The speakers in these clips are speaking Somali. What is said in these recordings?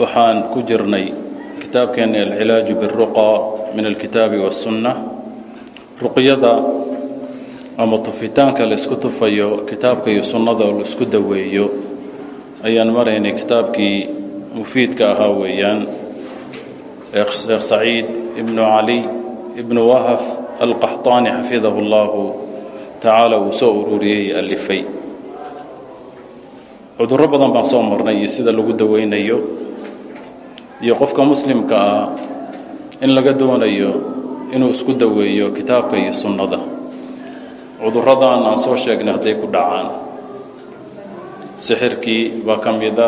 waxaan ku jirnay kitaabkeena alcilaaju biاruqa min alkitaabi waالsunna ruqyada ama tufitaanka la isku tufayo kitaabka iyo sunnada oo la isku daweeyo ayaan maraynay kitaabkii mufiidka ahaa weeyaan sheekh saciid ibnu cali ibnu wahaf alqaxطaani xafidahu اllahu tacaala uu soo ururiyey alifay cudurro badan baan soo marnay iyo sida lagu daweynayo iyo qofka muslimka ah in laga doonayo inuu isku daweeyo kitaabka iyo sunnada. Cudurradan aan soo sheegnay hadday ku dhacaan. Sixirkii baa ka mida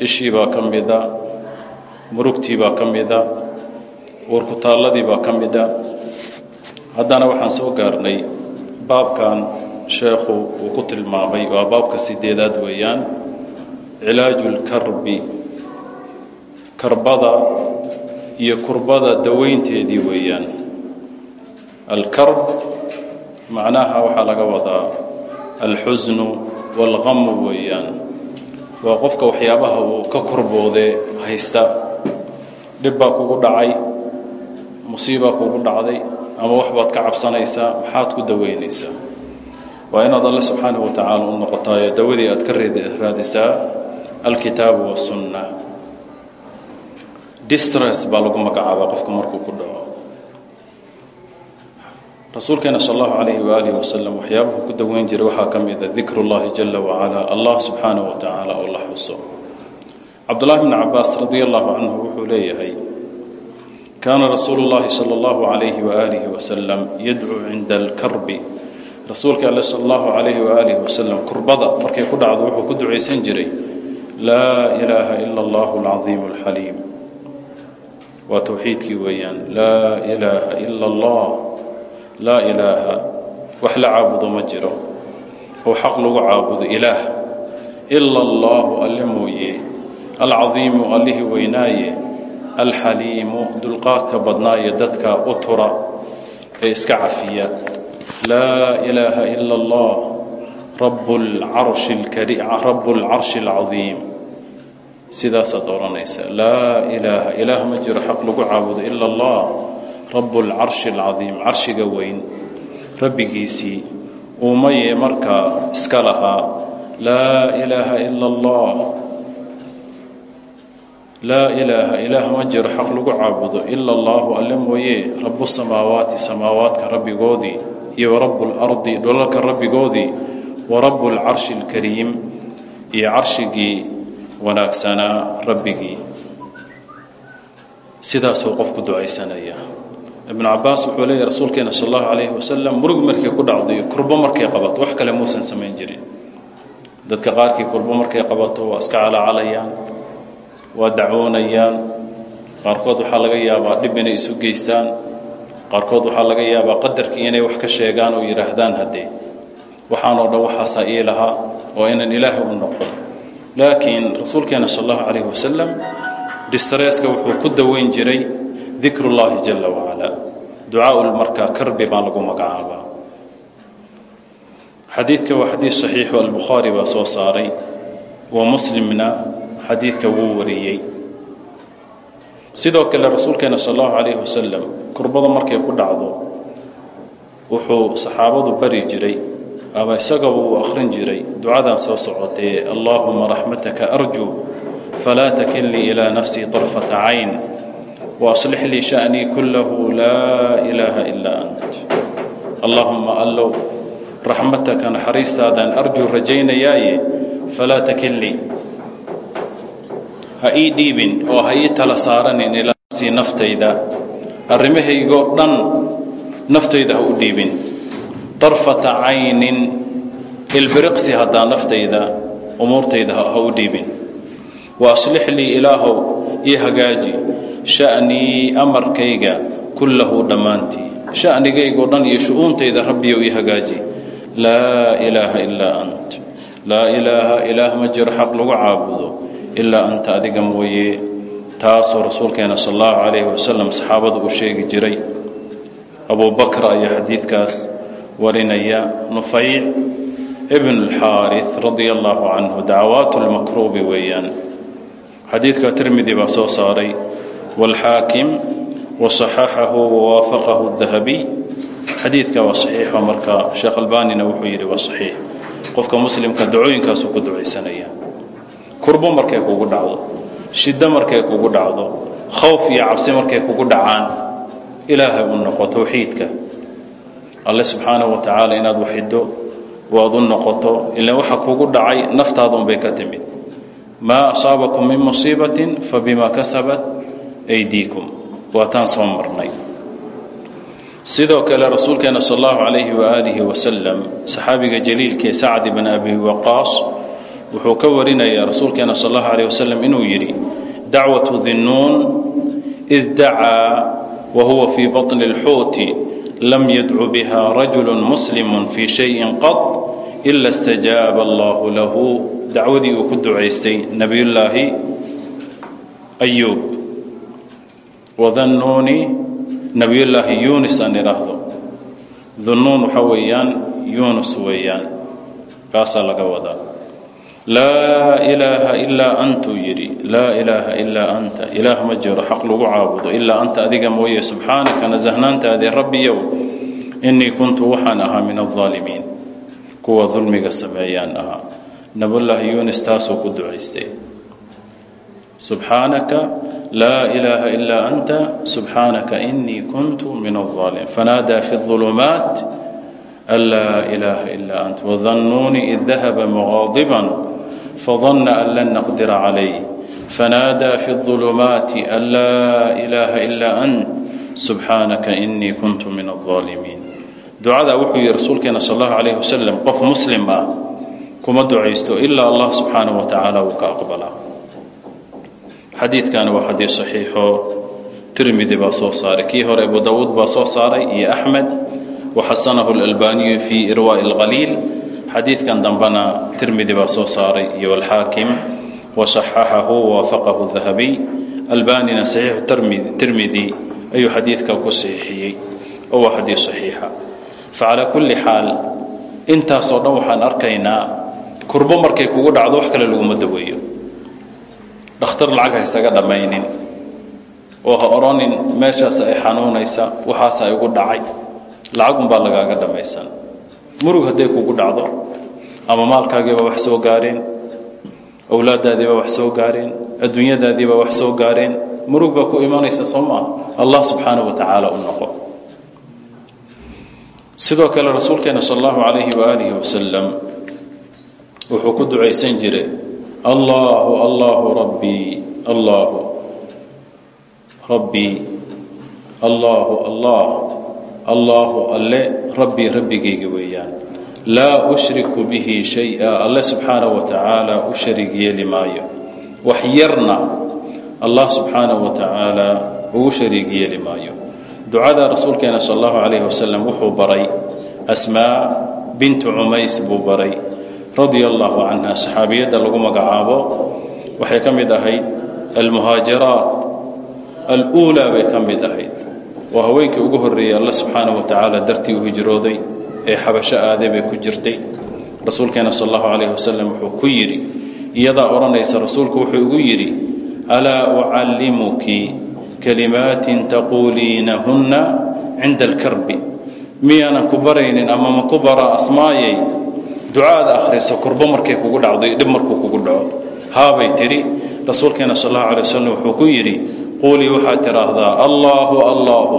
ishii baa ka mida murugtii baa ka mida warkutaalladii baa ka mida haddana waxaan soo gaarnay baabkan sheekhu uu ku tilmaamay waa baabka sideedaad weeyaan cilaaju lkarbi karbada iyo kurbada daweynteedii weeyaan. Alkarb macnaha waxaa laga wadaa alxusnu waalqamu weeyaan. Waa qofka waxyaabaha uu ka korboodee haysta. Dhib baa kugu dhacay musiibaa kugu dhacday ama wax baad ka cabsanaysaa maxaad ku daweynaysaa. Waa inaad alle subxaanahu wa tacaala u noqotaayo dawadii aad ka raadisaa alkitaabu wasunna distress baa lagu magacaabaa qofku markuu ku dhaco. Rasuulkeena sal allahu calayhi waaalih wasalam waxyaabuhu ku daweyn jiray waxaa ka mida dikru llahi jala wacala allah subxaanahu wa tacaala oo la xuso. Cabdullahi bni cabaas radi allahu canhu wuxuu leeyahay kaana rasuulu llahi sala allahu calayhi waaalihi wasalam yadcuu cinda alkarbi rasuulka alle sala allahu calayhi waaalihi wasalam kurbada markay ku dhacdo wuxuu ku ducaysan jiray laa ilaaha ila allahu alcadiimu alxaliim waa towxiidkii weeyaan. Laa ilaaha ila allah laa ilaaha wax la caabudo ma jiro. Oo xaq lagu caabudo ilaah. Ila allahu alle mooye. Alcadiimu allihii weynaaye. Alxaliimu dulqaadka badnaaye dadka u tura ee iska cafiya. Laa ilaaha ila allah rabu lcarshi alcadiim sidaasaad odhanaysaa laa ilaaha ilaah ma jiro xaq lagu caabudo ila allah rabu lcarshi alcadiim carshiga weyn rabbigiisii uumayee markaa iska lahaa laa ilaaha ila allah laa ilaaha ilaah ma jiro xaq lagu caabudo ila allahu alle mooye rabu samaawaati samaawaadka rabbigoodii iyo warabu lardi dholalka rabbigoodii wa rabu lcarshi alkariim iyo carshigii wanaagsanaa rabbigii sidaasuu qofku ducaysanaya. Ibnu cabaas wuxuu leeyahy rasuulkeena sal allahu calayhi wasalam murug markay ku dhacdo iyo kurbo markay qabato wax kale muusan samayn jirin. Dadka qaarkii kurbo markay qabato waa iska calaacalayaan waa dacwoonayaan. Qaarkood waxaa laga yaabaa dhib inay isu geystaan. Qaarkood waxaa laga yaabaa qadarkii inay wax ka sheegaan oo yidhaahdaan haddee waxaanoo dhan waxaasaa ii lahaa oo inaan ilaahay u noqon laakiin rasuulkeena sal allahu calayhi wasalam distresska wuxuu ku daweyn jiray dikru llahi jala wacala ducaaul markaa karbi baa lagu magacaabaa. Xadiidka waa xadiid saxiixu albukhaari baa soo saaray. Wa muslimna xadiidka wuu wariyey. Sidoo kale rasuulkeena sal allahu calayhi wasalam kurbada markay ku dhacdo wuxuu saxaabadu bari jiray ama isagaba uu akhrin jiray. Ducadan soo socotee allaahuma raxmataka arjuu falaa takilnii ilaa nafsii طarfata cayn waaslix lii sha'nii kullahu laa ilaaha ilaa ant. Allaahuma allow raxmataka naxariistaadaan arjuu rajaynayaaye falaa takilnii ha ii dhiibin oo ha ii tala saaranin ilaa nafsii naftayda. Arrimahaygoo dhan naftayda ha u dhiibin darfata caynin ilbiriqsi haddaa naftayda umuurtayda ha u dhiibin. Wa aslix lii ilaahow io hagaaji sha'nii amarkayga kullahu dhammaantii. Sha'nigaygoo dhan iyo shu-uuntayda rabbiyow ii hagaaji. Laa ilaaha ilaa ant. Laa ilaaha ilaah ma jiro xaq lagu caabudo ilaa anta adiga mooye. Taasoo rasuulkeena sal allahu calayhi wasalam saxaabada uu sheegi jiray. Abubakr ayaa xadiidkaas warinaya nufayc ibn اlxaariث radia allahu canhu dacawaat lmakruubi weeyaan xadiidka tirmidi baa soo saaray wاlxaakim waصaxaxahu wawaafaqahu dahabiy xadiidka waa saxiixo marka sheekh albanina wuxuu yidhi waa saxiix qofka muslimka dacooyinkaasuu ku ducaysanaya kurbo markay kugu dhacdo shiddo markay kugu dhacdo khawf iyo cabsi markay kugu dhacaan ilaahay u noqo towxiidka alle subxaanahu wa tacaala inaad waxido waad u noqoto ila waxa kugu dhacay naftaadunbay ka timid. Maa asaabakum min musiibatin fabima kasabat aydiikum. Waataan soo marnay. Sidoo kale rasuulkeena sal allahu calayhi waaalihi wasalam saxaabiga jaliilkee sacd ibn abi waqaas wuxuu ka warinayaa rasuulkeena sal allahu alayh wasalam inuu yidhi dacwatu dinnuun id dacaa wa huwa fii baطni اlxuuti lam yadcu biha rajulu muslimu fii shayin qad ila اstajaaba allahu lahu. Dacwadii uu ku ducaystay nebiyullaahi ayuub wadannuuni nebiyullaahi yunis aan idhaahdo. Dunnuun waxa weeyaan yunus weeyaan. Kaasaa laga wadaa laa ilaaha ilaa antuu yidhi. Laa ilaaha ilaa anta. Ilaah ma jiro xaq lagu caabudo. Ilaa anta adiga mooye subxaanaka nasahnaantaadii rabbiyow innii kuntu waxaan ahaa min aldaalimiin kuwa dulmiga sameeyaan ahaa. Nabiyullaahi yunis taasuu ku ducaystay. Subxaanaka laa ilaaha ilaa anta subxaanaka inii kuntu min alaalimiin fanaadaa fi اظulumaat an laa ilaaha ilaa anta. Wadannuuni id dahaba muqaadiban fadana an lan naqdira calayh fanaadaa fi اظulumaati an laa ilaaha ilaa ant subxaanaka inii kuntu min alaalimiin ducadaa wuxuu yihi rasuulkeena sal allahu alayh wasalam qof muslim ah kuma ducaysto ilaa allah subxaanaه wa tacaala wuu ka aqbalaa xadiidkani waa xadiid saxiixo tirmidi baa soo saaray kii hore abu dawuud baa soo saaray iyo axmed waxasanahu اlalbaniyu fii irwaaءi اlqaliil xadiidkan dambena tirmidi baa soo saaray iyo alxaakim waصaxaxahu wawaafaqahu dahabiy albanina saxiixu tirmidi ayuu xadiidka ku saxiixiyey oo waa xadiid saxiixa. Facalaa kulli xaal intaasoo dhan waxaan arkaynaa kurbo markay kugu dhacdo wax kale laguma daweeyo. Dhakhtar lacag ha isaga dhammaynin oo ha odhanin meeshaas ay xanuunaysa waxaasa igu dhacay. Lacagunbaa lagaaga dhammaysan murug hadday kugu dhacdo ama maalkaagiibaa wax soo gaareen awlaaddaadiibaa wax soo gaareen adduunyadaadiibaa wax soo gaareen murug baa ku imanaysa soo maa allah subxaanahu wa tacaala u noqo. Sidoo kale rasuulkeena sal allahu calayhi waaalihi wasalam wuxuu ku ducaysan jiray allahu allahu rabbii allahu rabbii allahu allah allahu alle rabbii rabbigayga weeyaan. Laa ushriku bihi shay-a alle subxaanahu wa tacaala u shariig yeeli maayo. Wax yarna allah subxaanahu wa tacaala ugu shariig yeeli maayo. Ducada rasuulkeena sal allahu calayhi wasalam wuxuu baray asmaa bintu cumays buu baray radia allahu canha saxaabiyadda lagu magacaabo waxay ka mid ahayd almuhaajiraat. Aluulaa bay ka mid ahayd waa haweenkii ugu horreeyey alle subxaanahu wa tacaala dartii u hijrooday ee xabasho aaday bay ku jirtay. Rasuulkeena sal allahu calayhi wasalam wuxuu ku yidhi iyadaa odhanaysa rasuulku wuxuu igu yidhi alaa ucallimuki kalimaatin taquuliinahunna cinda alkarbi miyaanan ku baraynin ama ma ku baraa asmaayay? Ducaada akhriso kurbo markay kugu dhacdo dhib markuu kugu dhaco. Haabay tidhi. Rasuulkeena sal allahu alay wasalam wuxuu ku yidhi quulii waxaad tidhaahdaa allaahu allaahu.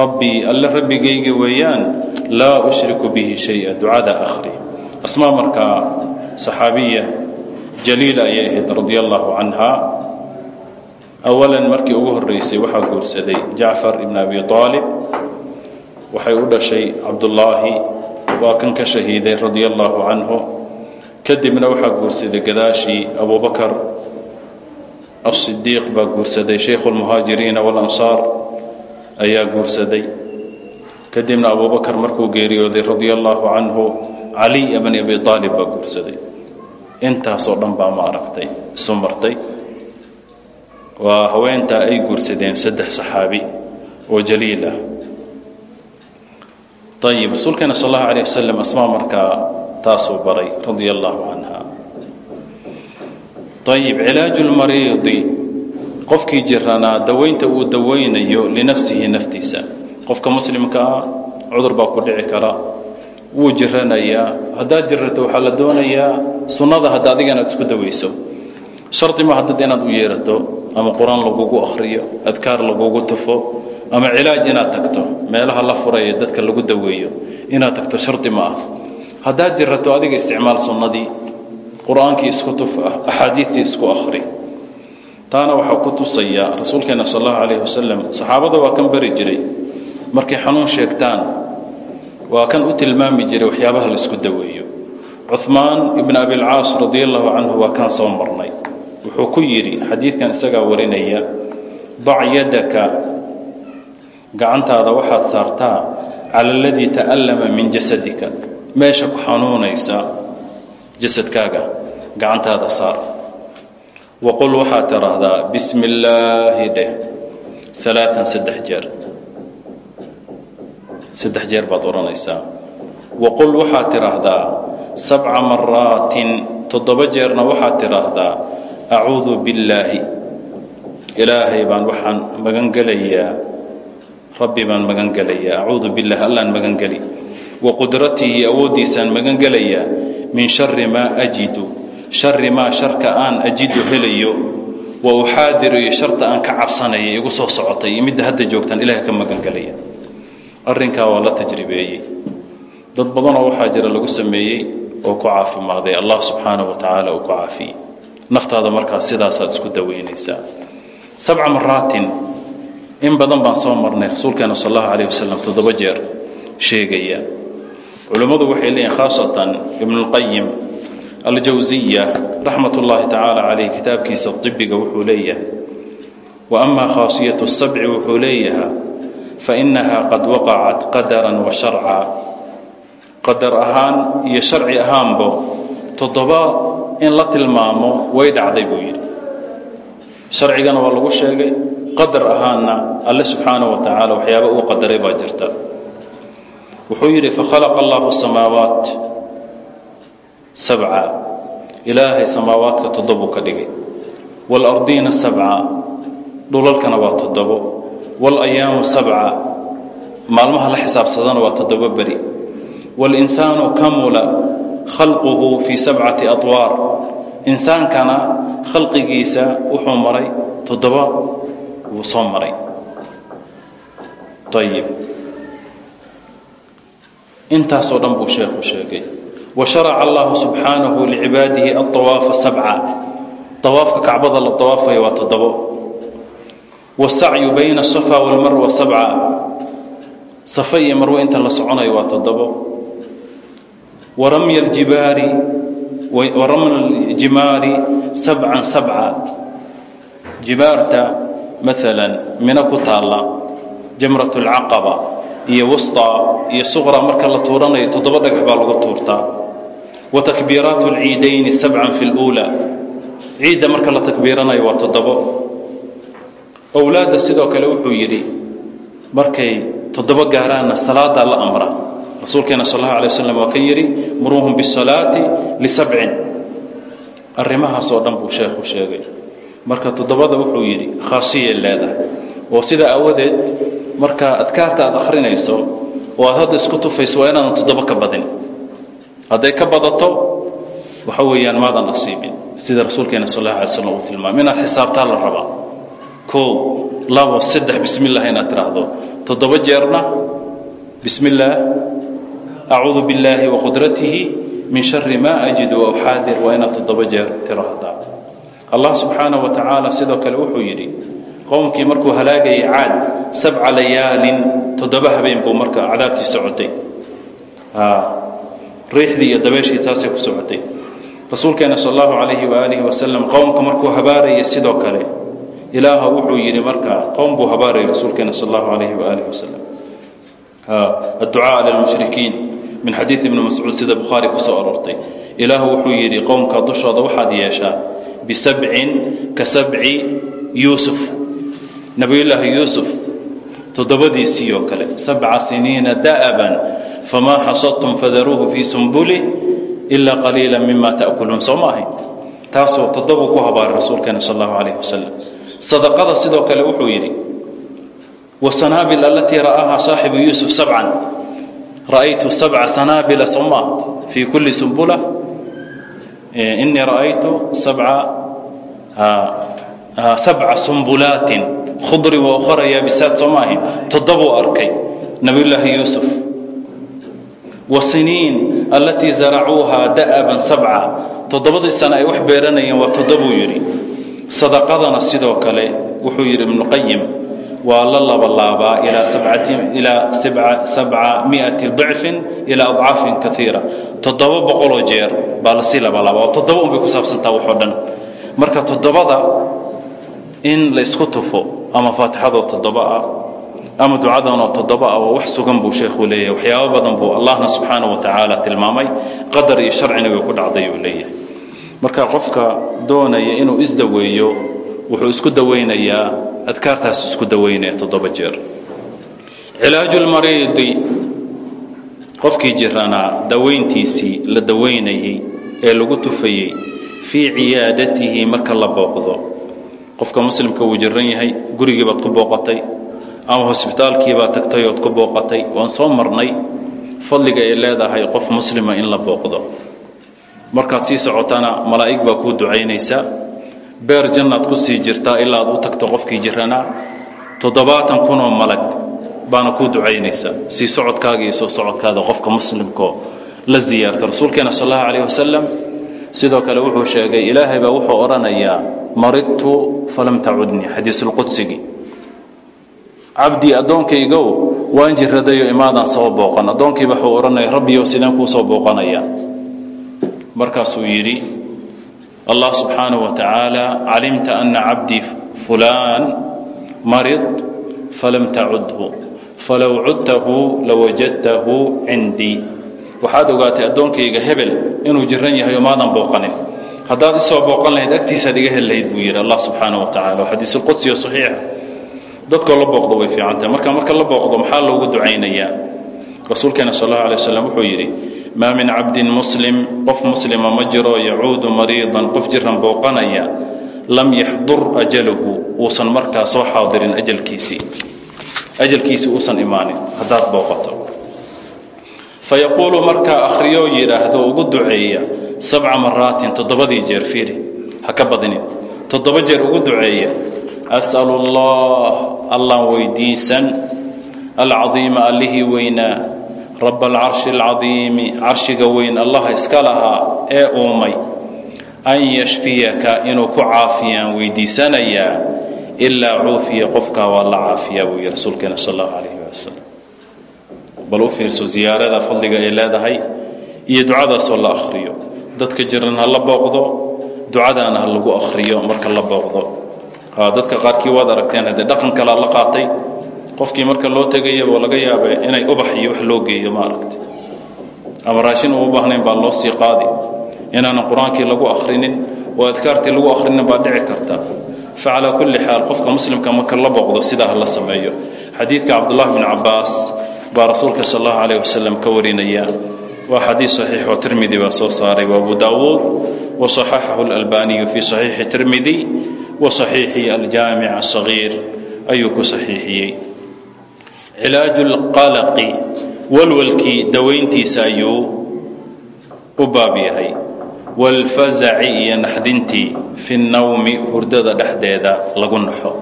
Rabbii alle rabbigayga weeyaan laa ushriku bihi shaya ducada akhri. Asmaa markaa saxaabiya jaliila ayay ahayd radia allahu canha. Awalan markii ugu horreysay waxaa guursaday jacfar ibn abi aalib waxay u dhashay cabdullaahi waa kan ka shahiiday radia allahu canhu. Kadibna waxaa guursaday gadaashii abubakar asidiiq baa guursaday shaykhu lmuhaajiriina walansaar ayaa guursaday. Kadibna abubakar markuu geeriyooday radia allaahu canhu caliy bni abi aalib baa guursaday. Intaasoo dhan baa ma aragtay isu martay. Waa haweentaa ay guursadeen saddex saxaabi oo jaliil ah. Ayib rasuulkeena sal allahu alayh wasalam asmaa markaa taasuu baray radia allaahu canha ayib cilaaju lmariidi qofkii jiranaa dawaynta uu dawaynayo linafsihi naftiisa qofka muslimka ah cudur baa ku dhici kara wuu jiranayaa haddaad jirato waxaa la doonayaa sunnada hadda adiga inaad isku dawayso shardi ma haddad inaad u yeerato ama qur'aan lagugu akhriyo adkaar lagugu tufo ama cilaaj inaad tagto meelaha la furaye dadka lagu daweeyo inaad tagto shardi ma ah haddaad jirato adiga isticmaal sunnadii qur'aankii isku tuf axaadiidtii isku akhri. Taana waxaa ku tusaya rasuulkeena sal allahu calayhi wasalam saxaabada waa kan bari jiray markay xanuun sheegtaan waa kan u tilmaami jiray waxyaabaha la isku daweeyo. Cuhmaan ibn abilcaas radia allahu canhu waa kan soo marnay. Wuxuu ku yidhi xadiidkan isagaa warinaya dac yadaka gacantaada waxaad saartaa cala aladii ta'allama min jasadika. Meesha ku xanuunaysa jasadkaaga gacantaada saar. Waqul waxaad tidhaahdaa bismi illaahi dheh alaaan saddex jeer. Saddex jeer baad odhanaysaa waqul waxaad tidhaahdaa sabca maraatin toddoba jeerna waxaad tidhaahdaa acuudu billaahi. Ilaahay baan waxaan magan gelayaa rabbi baan magan gelayaa acuudu billahi allaan magan geli wa qudratihi awooddiisaan magan min shari maa ajidu shari maa sharka aan ajidu helayo wa uxaadiru iyo sharta aan ka cabsanaya igu soo socotay iyo midda hadda joogtaan ilaah ka magan arrinkaa waa la tajribeeyey. Dad badanoo waxaa jira lagu sameeyey oo ku caafimaaday. Allah subxaanahu wa tacaala uu ku caafiyey. Naftaada markaas sidaasaad isku daweynaysaa. Sabca maraatin in badan baan soo marnay. Rasuulkeena sal allahu alayh wasalam toddoba jeer sheegaya culummadu waxay leeyihiin khaasatan ibnulqayim aljawsiya raxmat ullaahi tacaala caleyh kitaabkiisa ibiga wuxuu leeyahay wa amaa khaasiyatu sabci wuxuu leeyahaa fainaha qad waqacat qadaran wa sharca. Qadar ahaan iyo sharci ahaanbo toddoba in la tilmaamo way dhacday buu yidhi. Sharcigana waa lagu sheegay qadar ahaanna alle subxaanaه wa tacaala waxyaaba uu qadaray baa jirta wuxuu yidhi fakhalaqa allahu samaawaat sabca. Ilaahay samaawaadka toddobuu ka dhigay. Waalardiina sabca. Dhulalkana waa toddobo. Waalayaamu sabca. Maalmaha la xisaabsadana waa toddobo beri. Waاlinsaanu kamula khalquhu fii sabcati adwaar insaankana khalqigiisa wuxuu maray toddoba wuu soo maray. Ayib intaasoo dhan buu sheekhu sheegay. Wa sharaca allahu subxaanahu licibaadihi aawaafa sabca. Awaafka kacbada la awaafayo waa toddobo. Wasacyu bayna asafa walmarwa sabca. Safa iyo marwe inta la soconayo waa toddobo. Waramya aljibaari waramya aljimaari sabcan sabca. Jibaarta maalan mino ku taalla jamrat alcaqaba iyo wusطaa iyo suqra marka la tuuranayo toddoba dhagax baa lagu tuurtaa wa takbiiraat اlciidayni sabcan fi اluulى ciidda marka la takbiiranayo waa toddobo owlaadda sidoo kale wuxuu yidhi markay toddoba gaaraanna salaadaa la amra rasuulkeena sal اllahu alay waslam waa ka yidhi muruuhum bisalaati lisabcin arrimahaasoo dhan buu sheekhu sheegay marka toddobada wuxuu yidhi khaasiyay leedahay oo sidaa aawadeed marka adkaarta aad akhrinayso oo aad hadda isku tufayso waa inaadan toddoba ka badin. Hadday ka badato waxa weeyaan maadan asiibin sida rasuulkeena sal allahu alay slam uu tilmaamay inaad xisaabtaa la rabaa koow labo saddex bismi illah inaad tidhaahdo. Toddoba jeerna bismi illaah acuudu billaahi wa qudratihi min shari maa ajidu wa uxaadir waa inaad toddoba jeer tiraahdaa allah subxaanaه wa tacaala sidoo kale wuxuu yidhi qowmkii markuu halaagayay caad sabca layaalin toddoba habeen buu marka cadaabtii socotay. Riixdii iyo dabeeshii taasay ku socotay. Rasuulkeena sal allahu calayhi waaalihi wasalam qowmka markuu habaarayay sidoo kale ilaaha wuxuu yidhi markaa qowm buu habaarayay rasuulkeena sal allahu calayhi waaalihi wasalam adducaa cala lmushrikiin min xadiid ibni mascuud sida bukhaari ku soo aroortay. Ilaahu wuxuu yidhi qowmka dushooda waxaad yeeshaa bisabcin ka sabci yuusuf nabiyullaahi yuusuf toddobadiisii oo kale sabca siniina da'aban famaa xasadtum fadaruuhu fii sumbuli ilaa qaliila mima ta'kuluun. Soo ma ahayn? Taasoo toddobuu ku habaaray rasuulkeena sal allahu calayh wasalam sadaqada sidoo kale wuxuu yidhi wasanaabil alatii ra'aaha saaxibu yuusuf sabcan. Ra'aytu sabca sanaabila soo ma fii kulli sumbula. Inii ra'aytu sabca sumbulaatin khudri wa ukhra yaabisaad soo ma ahayn toddobuu arkay. Nabiyullaahi yuusuf. Wasiniin allatii zaracuuhaa da'aban sabca. Toddobadii sane ay wax beeranayeen waa toddobuu yidhi. Sadaqadana sidoo kale wuxuu yidhi ibnuqayim waa la labalaabaa ilaa sabca miati dicfin ilaa adcaafin kaiira toddoba boqoloo jeer baa la sii labalaabaa oo toddoba un bay ku saabsantaa waxoo dhan. Marka toddobada in la isku tufo ama faatixadoo toddoba ah ama ducadanoo toddoba ah waa wax sugan buu sheekhu leeyahay. Waxyaabo badan buu allahna subxaanahu wa tacaala tilmaamay qadar iyo sharcina way ku dhacday uu leeyahay. Marka qofka doonaya inuu isdaweeyo wuxuu isku dawaynayaa adkaartaas isku dawaynaya toddoba jeer. Cilaaju lmariidi qofkii jiranaa dawayntiisii la dawaynayey ee lagu tufayey fii ciyaadatihi marka la booqdo qofka muslimka wuu jiran yahay gurigii baad ku booqatay ama hosbitaalkii baad tagtay ood ku booqatay waan soo marnay fadliga ay leedahay qof muslima in la booqdo. Markaad sii socotana malaa'ig baa kuu ducaynaysa beer jannaad ku sii jirtaa ilaa aad u tagto qofkii jiranaa toddobaatan kunoo malag baana kuu ducaynaysa. Sii socodkaaga iyo soo socodkaada qofka muslimkoo la ziyaarto. Rasuulkeena sal allahu calayh wasalam sidoo kale wuxuu sheegay ilaahay baa wuxuu odhanayaa maridtu falam tacudnii xadiisulqudsigii cabdii addoonkaygow waan jiradayo imaadaan soo booqan. Addoonkiiba wuxuu odhanaya rabbiyow sideen kuu soo booqanaya. Markaasuu yidhi allah subxaanaه wa tacaala calimta ana cabdii fulaan marid falam tacudhu falow cudtahu lawajadtahu cindii. Waxaad ogaatay addoonkayga hebel inuu jiran yahay oo booqanin haddaad isoo booqan lahayd agtiisaad iga heli lahayd buu yidhi allah subxaanaه wa tacala oo xadiisulqudsiyo saxiixa dadkoo la booqdo way fiicantahay marka marka la booqdo maxaa loogu ducaynayaa rasuulkeena sal اllahu alay waslam wuxuu yidhi maa min cabdin muslim qof muslima ma jiro yacuudu mariidan qof jiran booqanaya lam yaxdur ajaluhu. Uusan markaa soo xaadirin ajalkiisii. Ajalkiisii uusan imaanin haddaad booqato fayaquulu markaa akhriyoo yidhaahdo ugu duceeya sabca maraatin toddobadii jeer fiiri ha ka badinin toddoba jeer ugu duceeya as'alu allah allaan weydiisan alcadiima allihii weynaa rab alcarshi alcadiimi carshiga weyn allaha iska lahaa ee uumay an yashfiyaka inuu ku caafiyaan weydiisanayaa ilaa cuufiya qofkaa waa la caafiyaa buu yihi rasuulkeena sal allahu calayhi wasalam bal u fiirso ziyaarada fadliga ay leedahay iyo ducadaasoo la akhriyo. Dadka jiran ha la booqdo ducadaana ha lagu akhriyo marka la booqdo. Dadka qaarkii waad aragteen haddee dhaqan kalaa la qaatay qofkii marka loo tegayaba laga yaaba inay ubax iyo wax loo geeyo ma aragtay ama raashin uu baahnayn baa loo sii qaadi. Inaanan qur'aankii lagu akhrinin oo adkaartii lagu akhrinin baa dhici karta. Fa calaa kulli xaal qofka muslimka marka la booqdo sidaa ha la sameeyo. Xadiidka cabdullahi bn cabbaas baa rasuulka sal allahu calayh wasalam ka warinaya. Waa xadiid saxiix oo tirmidi baa soo saaray waa abu daawuud wa saxaxahu alalbaniyu fii saxiixi tirmidi wa saxiixi aljaamic asagiir ayuu ku saxiixiyey. Cilaaju lqalaqi walwalkii dawayntiisa ayuu u baab yahay. Waalfazaci iyo naxdintii fi nnawmi hurdada dhexdeeda lagu naxo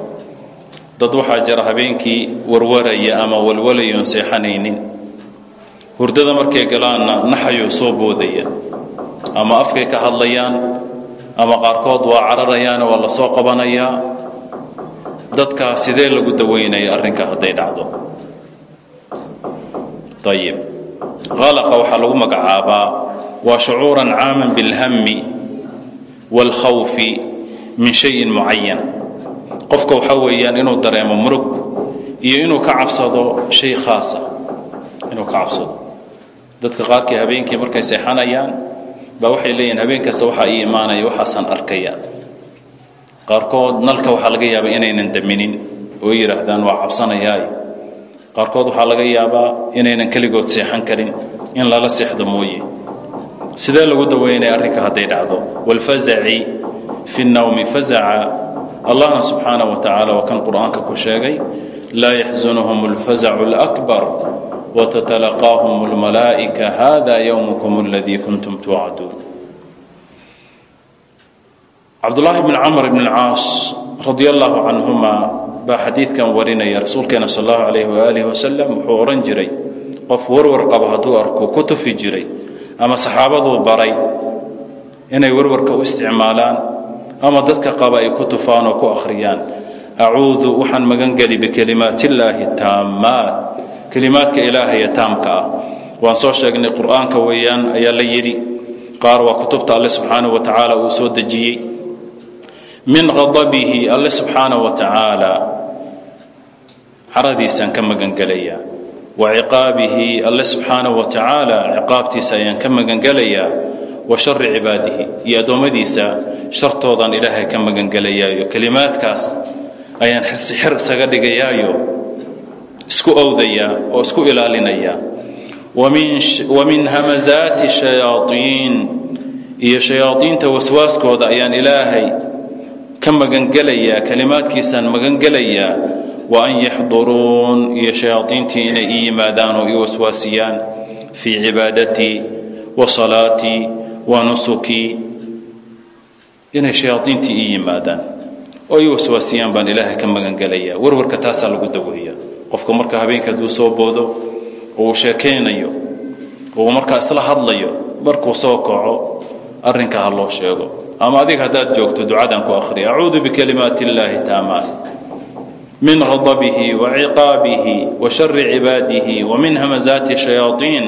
dad waxaa jira habeenkii warwaraya ama walwalayoon seexanaynin. Hurdada markay galaanna naxayoo soo boodaya. Ama afkay ka hadlayaan ama qaarkood waa cararayaana waa la soo qabanayaa dadkaa sidee lagu dawaynaya arrinka hadday dhacdo? Ayib qalaqa waxaa lagu magacaabaa waa shucuuran caaman bilhammi wاlkhawfi min shayin mucayan qofka waxa weeyaan inuu dareemo murug iyo inuu ka cabsado shay khaasa ah, inuu ka cabsado. Dadka qaarkii habeenkii markay seexanayaan baa waxay leeyihiin habeen kasta waxaa ii imaanaya waxaasaan arkaya qaarkood nalka waxaa laga yaabaa inaynan daminin oo yidhaahdaan waa cabsanayaay. Qaarkood waxaa laga yaabaa inaynan keligood seexan karin in lala seexdo mooye. Sidee lagu daweynaya arrinka hadday dhacdo? Wlfazaci fi اnawmi fazaca allahna subxaanaه wa tacaala waa kan qur'aanka ku sheegay laa yaxzunhum اlfazacu اlأkbar wtatalaqaahum اlmalaa'ika hada ywmkm اladii kuntum tuucaduun cabdullaahi bn camr bn اlcaas radi allahu canhuma baa xadiidkan warinaya rasuulkeena sal allahu alayh waaalih wasalam wuxuu odhan jiray qof warwar qabo hadduu arko ku tufi jiray ama saxaabaduu baray inay warwarka u isticmaalaan ama dadka qaba ay ku tufaan oo ku akhriyaan. Acuudu waxaan magan geli bikelimaat illaahi taammaat kelimaadka ilaahaya taamka ah. Waan soo sheegnay qur'aanka weeyaan ayaa la yidhi. Qaar waa kutubta alle subxaanahu wa tacaala uu soo dejiyey. Min qadabihi alle subxaanahu wa tacaala caradiisaan ka magangelayaa wa ciqaabihi alle subxaanahu wa tacaala ciqaabtiisa ayaan ka magangelayaa wa shari cibaadihi iyo addoommadiisa shartoodaan ilaahay ka magangelayaayo kelimaadkaas ayaan xir isaga dhigayaayo isku owdayaa oo isku ilaalinayaa wa min hamazaati shayaaiin iyo shayaadiinta waswaaskooda ayaan ilaahay ka magangelayaa kelimaadkiisaan magangelayaa wa an yaxduruun iyo shayaadiintii inay ii yimaadaan oo ii waswaasiyaan. Fii cibaadatii wa salaatii wa nusukii inay shayaadiintii ii yimaadaan. Oo ii waswaasiyaan baan ilaahay ka magangelayaa warwarka taasaa lagu daweeya qofka marka habeenka hadduu soo boodo oo uu sheekaynayo uu markaa isla hadlayo markuu soo kaco arrinka ha loo sheego. Ama adiga haddaad joogto ducadan ku akhriya acuudu bikalimaati illaahi taamaat min غadabihi wa ciqaabihi wa shari cibaadihi wa min hamazaati shayaaiin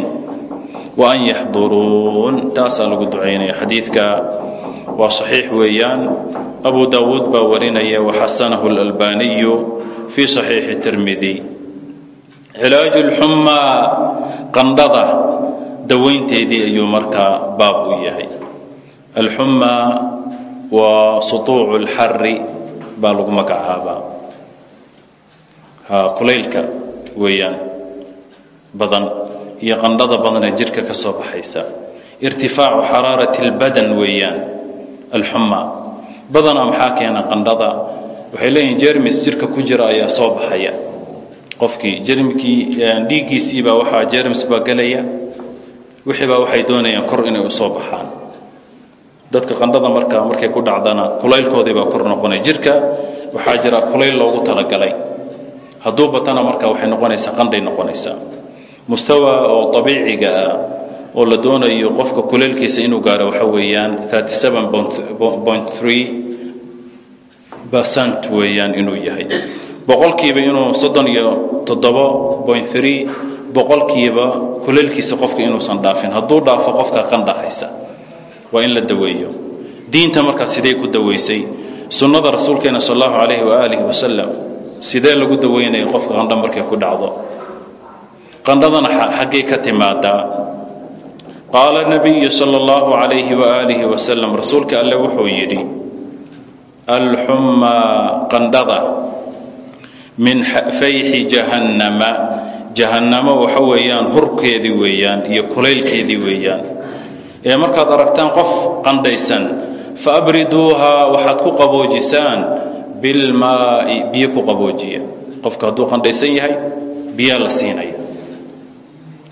wa an yaxduruun. Taasaa lagu ducaynaya xadiidka waa saxiix weeyaan abu daawuud baa warinaya waxasanahu اlalbaniyu fii صaxiixi tirmidi cilaaju اlxumaa qandhada dawaynteedii ayuu markaa baab u yahay alxumaa waa suطuucu اlxari baa lagu magacaabaa kulaylka weeyaan badan iyo qandhada badan ee jidhka ka soo baxaysa irtifaacu xaraarati اlbadan weeyaan alxumaa badanaa maxaa keena qandhada? Waxay leeyihiin jermis jidhka ku jira ayaa soo baxaya. Qofkii jermkii dhiiggiisiibaa waxaa jerms baa gelaya wixiibaa waxay doonayaan kor inay u baxaan. Dadka qandhada markaa markay ku dhacdana kulaylkoodiibaa kor noqonaya jidhka waxaa jira kulayl loogu talagalay. Hadduu batana marka waxay noqonaysaa qandhay noqonaysaa. Mustawa oo abiiciga ah oo la doonayo qofka kulaylkiisa inuu gaaro waxa weeyaan percent weeyaan inuu yahay. Boqolkiiba inuu soddon iyo toddobo point three boqolkiiba kulaylkiisa qofka inuusan dhaafin. Hadduu dhaafo qofka qandhahaysa waa in la daweeyo. Diinta markaa sidee ku daweysay? Sunnada rasuulkeena sal allahu calayhi waaalihi wasalam sidee lagu daweynaya qofka qandha markay ku dhacdo? Qandhadana xaggay ka timaadaa qaala nabiyu sala allahu calayhi waaalihi wasalam rasuulka alle wuxuu yidhi alxummaa qandhada min fayxi jahannama. Jahannamo waxa weeyaan hurkeedii weeyaan iyo kulaylkeedii weeyaan. Ee markaad aragtaan qof qandhaysan fa abriduuhaa waxaad ku qaboojisaan bilmaa'i biyo ku qaboojiya. Qofka hadduu qandhaysan yahay biyaa la siinaya.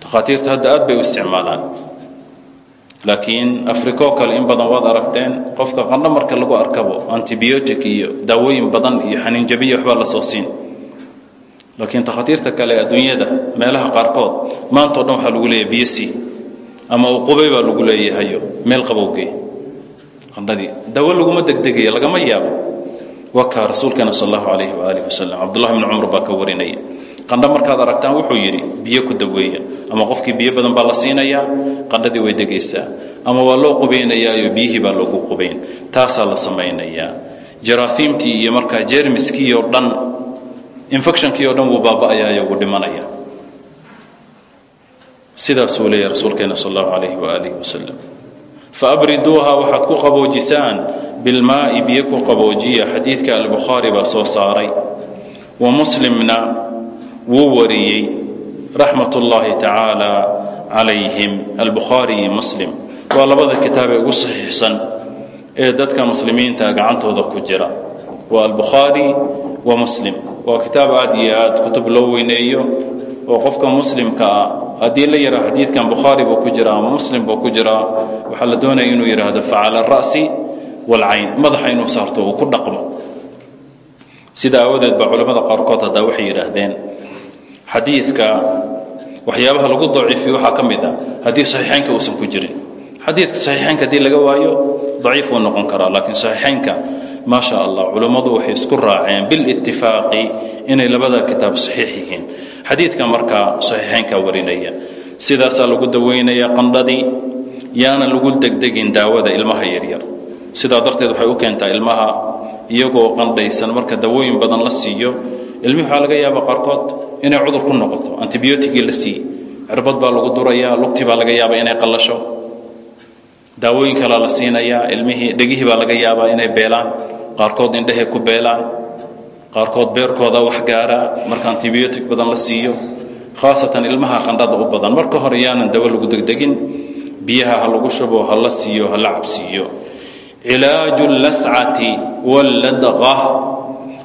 Takhaatiirta hadda aad bay u isticmaalaan laakiin afrikoo kale in badan waad aragteen qofka qandho marka lagu arkabo antibiotic iyo daawooyin badan iyo xaniinjabiya waxbaa la soo siin. Laakiin takhaatiirta kale adduunyada meelaha qaarkood maanta o dhan waxaa lagu leeyahay biyo c ama uu qubay baa lagu leeyahayo meel qabowgee qandhadii dawo laguma degdegaya lagama yaabo. Wakaa rasuulkeena sal allahu calayhi waaalih wasalam cabdullahi bni cumar baa ka warinaya. Qandho markaad aragtaan wuxuu yidhi biyo ku daweeya ama qofkii biyo badan baa la siinayaa qandhadii way degaysaa. Ama waa loo qubaynayaayo biyihii baa loogu qubayn. Taasaa la samaynayaa. Jaraahiimtii iyo markaa jermiskii oo dhan infectionkii oo dhan wuu baaba'ayaayo wuu dhimanaya. Sidaasuu leeyahy rasuulkeena sal allahu calayhi waaalihi wasalam faabriduuha waxaad ku qaboojisaan bilmaa'i biyo ku qaboojiya. Xadiidka albukhaari baa soo saaray. Wa muslimna wuu wariyey raxmat ullaahi tacaala calayhim albukhaari iyo muslim. Waa labada kitaabee ugu saxiixsan ee dadka muslimiinta gacantooda ku jira. Waa albukhaari wa muslim. Waa kitaab aad iyo aad kutub loo weyneeyo oo qofka muslimka ah haddii la yidhaha xadiidkan bukhaari buu ku jiraa ama muslim buu ku jiraa waxaa la doonaya inuu yidhaahdo facala ara'si waalcayn madaxa inuu saarto uu ku dhaqmo. Sida aawadeed baa culimmada qaarkood haddaa waxay yidhaahdeen xadiidka waxyaabaha lagu daciifiyo waxaa ka mid ah. Haddii saxiixaynka uusan ku jirin. Xadiidka saxiixaynka haddii laga waayo daciif wuu noqon karaa laakiin saxiixaynka maa sha allah culummadu waxay isku raaceen bilitifaaqi inay labada kitaab saxiix yihiin. Xadiidka markaa saxiixaynkaa warinaya sidaasaa lagu daweynaya qandhadii yaana lagu degdegin daawada ilmaha yaryar. Sidaa darteed waxay u keentaa ilmaha iyagoo qandhaysan marka dawooyin badan la siiyo. Ilmihi waxaa laga yaaba qaarkood inay cudur ku noqoto. Antibiyootigii la siiye cirbad baa lagu durayaa lugtii baa laga yaaba inay qallasho. Daawooyin kalaa la siinayaa ilmihii dhegihii baa laga yaabaa inay beelaan. Qaarkood indhehay ku beelaan. Qaarkood beerkooda wax gaaraa marka antibiyootic badan la siiyo. Khaasatan ilmaha qandhada u badan. Marka hore yaanan dawo lagu degdegin. Biyaha ha lagu shubo ha la siiyo ha la cabsiiyo. Cilaaju lascati walladqa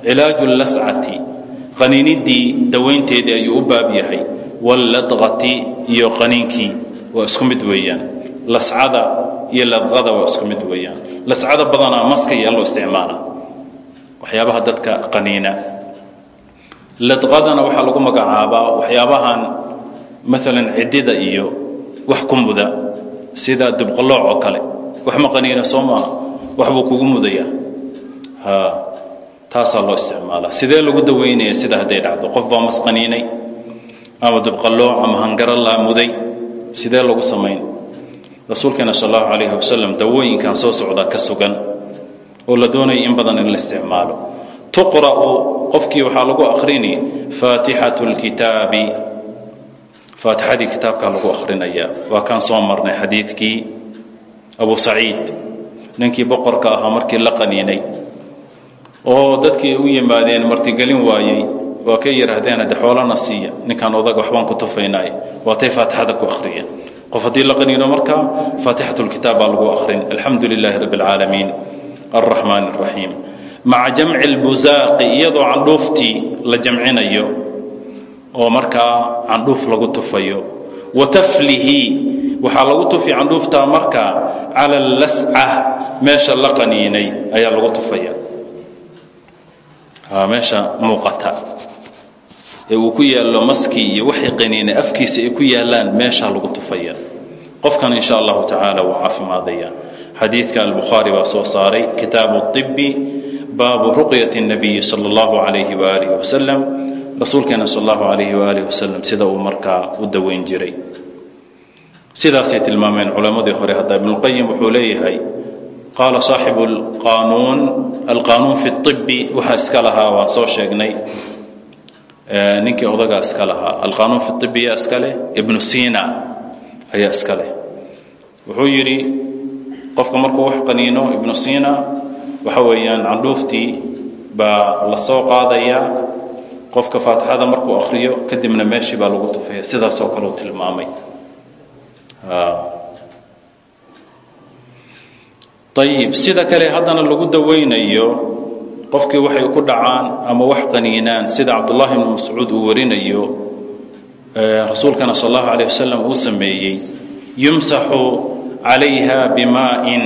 cilaaju lascati qaniinidii dawaynteedii ayuu u baab yahay. Walladqati iyo qaniinkii waa isku mid weeyaan. Lascada iyo ladqada waa isku mid weeyaan. Lascada badanaa maska iyo loo isticmaala waxyaabaha dadka qaniina. Ladqadana waxaa lagu magacaabaa waxyaabahan maalan ciddida iyo wax ku muda sida dubqalooc oo kale. Wax ma qaniina soo maaha. Wax buu kugu mudayaa taasaa loo isticmaalaa sidee lagu daweynaya sida hadday dhacdo? Qof baa mas qaniinay ama dubqalooc ama hangaro laa muday. Sidee lagu samayn? Rasuulkeena sal allahu calayhi wasalam dawooyinkan soo socdaa ka sugan oo la doonaya in badan in la isticmaalo. Tuqra'u qofkii waxaa lagu akrini faatixatu lkitaabi faatixadii kitaabkaa lagu akhrinayaa waa kaan soo marnay xadiidkii. Abu saciid ninkii boqorka ahaa markii la qaniinay oo dadkii u yimaadeen martigelin waayey waa kay yidhaahdeen hadde xoolana siiya ninkaan odaga waxbaan ku tufaynay waatay faatixada ku akhriyeen qof haddii la qaniino markaa faatixatu lkitaab baa lagu akhrin. Alxamdu lilaahi rabbi alcaalamiin alraxmaan alraxiim maca jamci lbusaaqi iyadoo candhuuftii la jamcinayo oo markaa candhuuf lagu tufayo. Wa taflihi waxaa lagu tufi candhuuftaa markaa cala allasca meesha la qaniinay ayaa lagu tufaya meesha muuqata. Ee uu ku yaallo maskii iyo waxay qaniina afkiisa ay ku yaallaan meeshaa lagu tufaya. Qofkan insha allahu tacaala waa caafimaadaya. Xadiidka albukhaari baa soo saaray kitaabu ibi baabu ruqyat اnabiyi sal اllahu alayhi waalih wasalam rasuulkeena sal allahu alayhi waalih wasalam sida uu markaa u daweyn jiray. Sidaasay tilmaameen culammadii hore hadda ibnuqayim wuxuu leeyahay qaala saaxibu qanuun alqaanuun fi ibi waxaa iska lahaa waan soo sheegnay. Eh, ninkii odagaa iska lahaa. Alqaanuun fi ibi yaa iska leh. Ibnu sina ayaa iska leh. Wuxuu yidhi qofka markuu wax qaniino ibnu sina waxa weeyaan candhuuftii baa la soo qaadayaa qofka faatixada markuu akriyo kadibna meeshii baa lagu tufaya sidaasoo kaleu tilmaamay. Ah ayib sida kale haddana lagu daweynayo qofkii waxay ku dhacaan ama wax qaniinaan sida cabdullahi ibnu mascuud uu warinayo rasuulkana sal allahu alayh wasalam uu sameeyey yumsaxu calayha bimaa'in.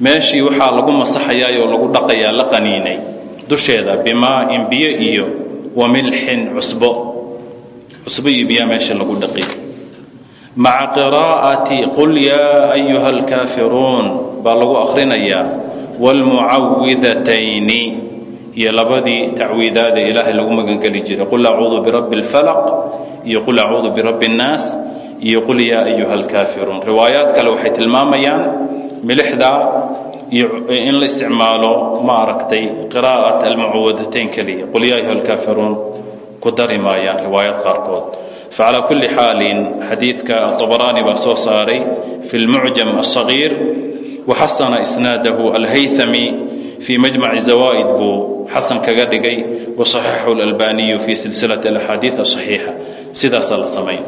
Meeshii waxaa lagu masaxayaayoo lagu dhaqayaa la qaniinay. Dusheeda bimaa'in biyo iyo wa milxin cusbo. Cusbo iyo biyaa meesha lagu dhaqi. Maca qiraa'ati qul yaa ayuha alkaafiruun baa lagu akhrinayaa waalmucawidatayni iyo labadii tacwiidaada ilaahay lagu magangeli jiray qul acuudu birabbi اlfalaq iyo qul acuudu birabbi اnnaas iyo qul yaa ayuha alkaafiruun riwaayaad kale waxay tilmaamayaan milixda iyo in la isticmaalo ma aragtay qiraa'at almucawadatayn keliya qul yaa ayuha alkaafiruun ku dari maayaan riwaayaad qaarkood facalaa kulli xaalin xadiidka abaraani baa soo saaray fi lmucjam aلصagiir waxasana isnaadahu alhayami fii majmaci zawaa'id buu xasan kaga dhigay wasaxiixahu اlalbaniyu fii silsilati alaxaadiid asaxiixa sidaasaa la samayn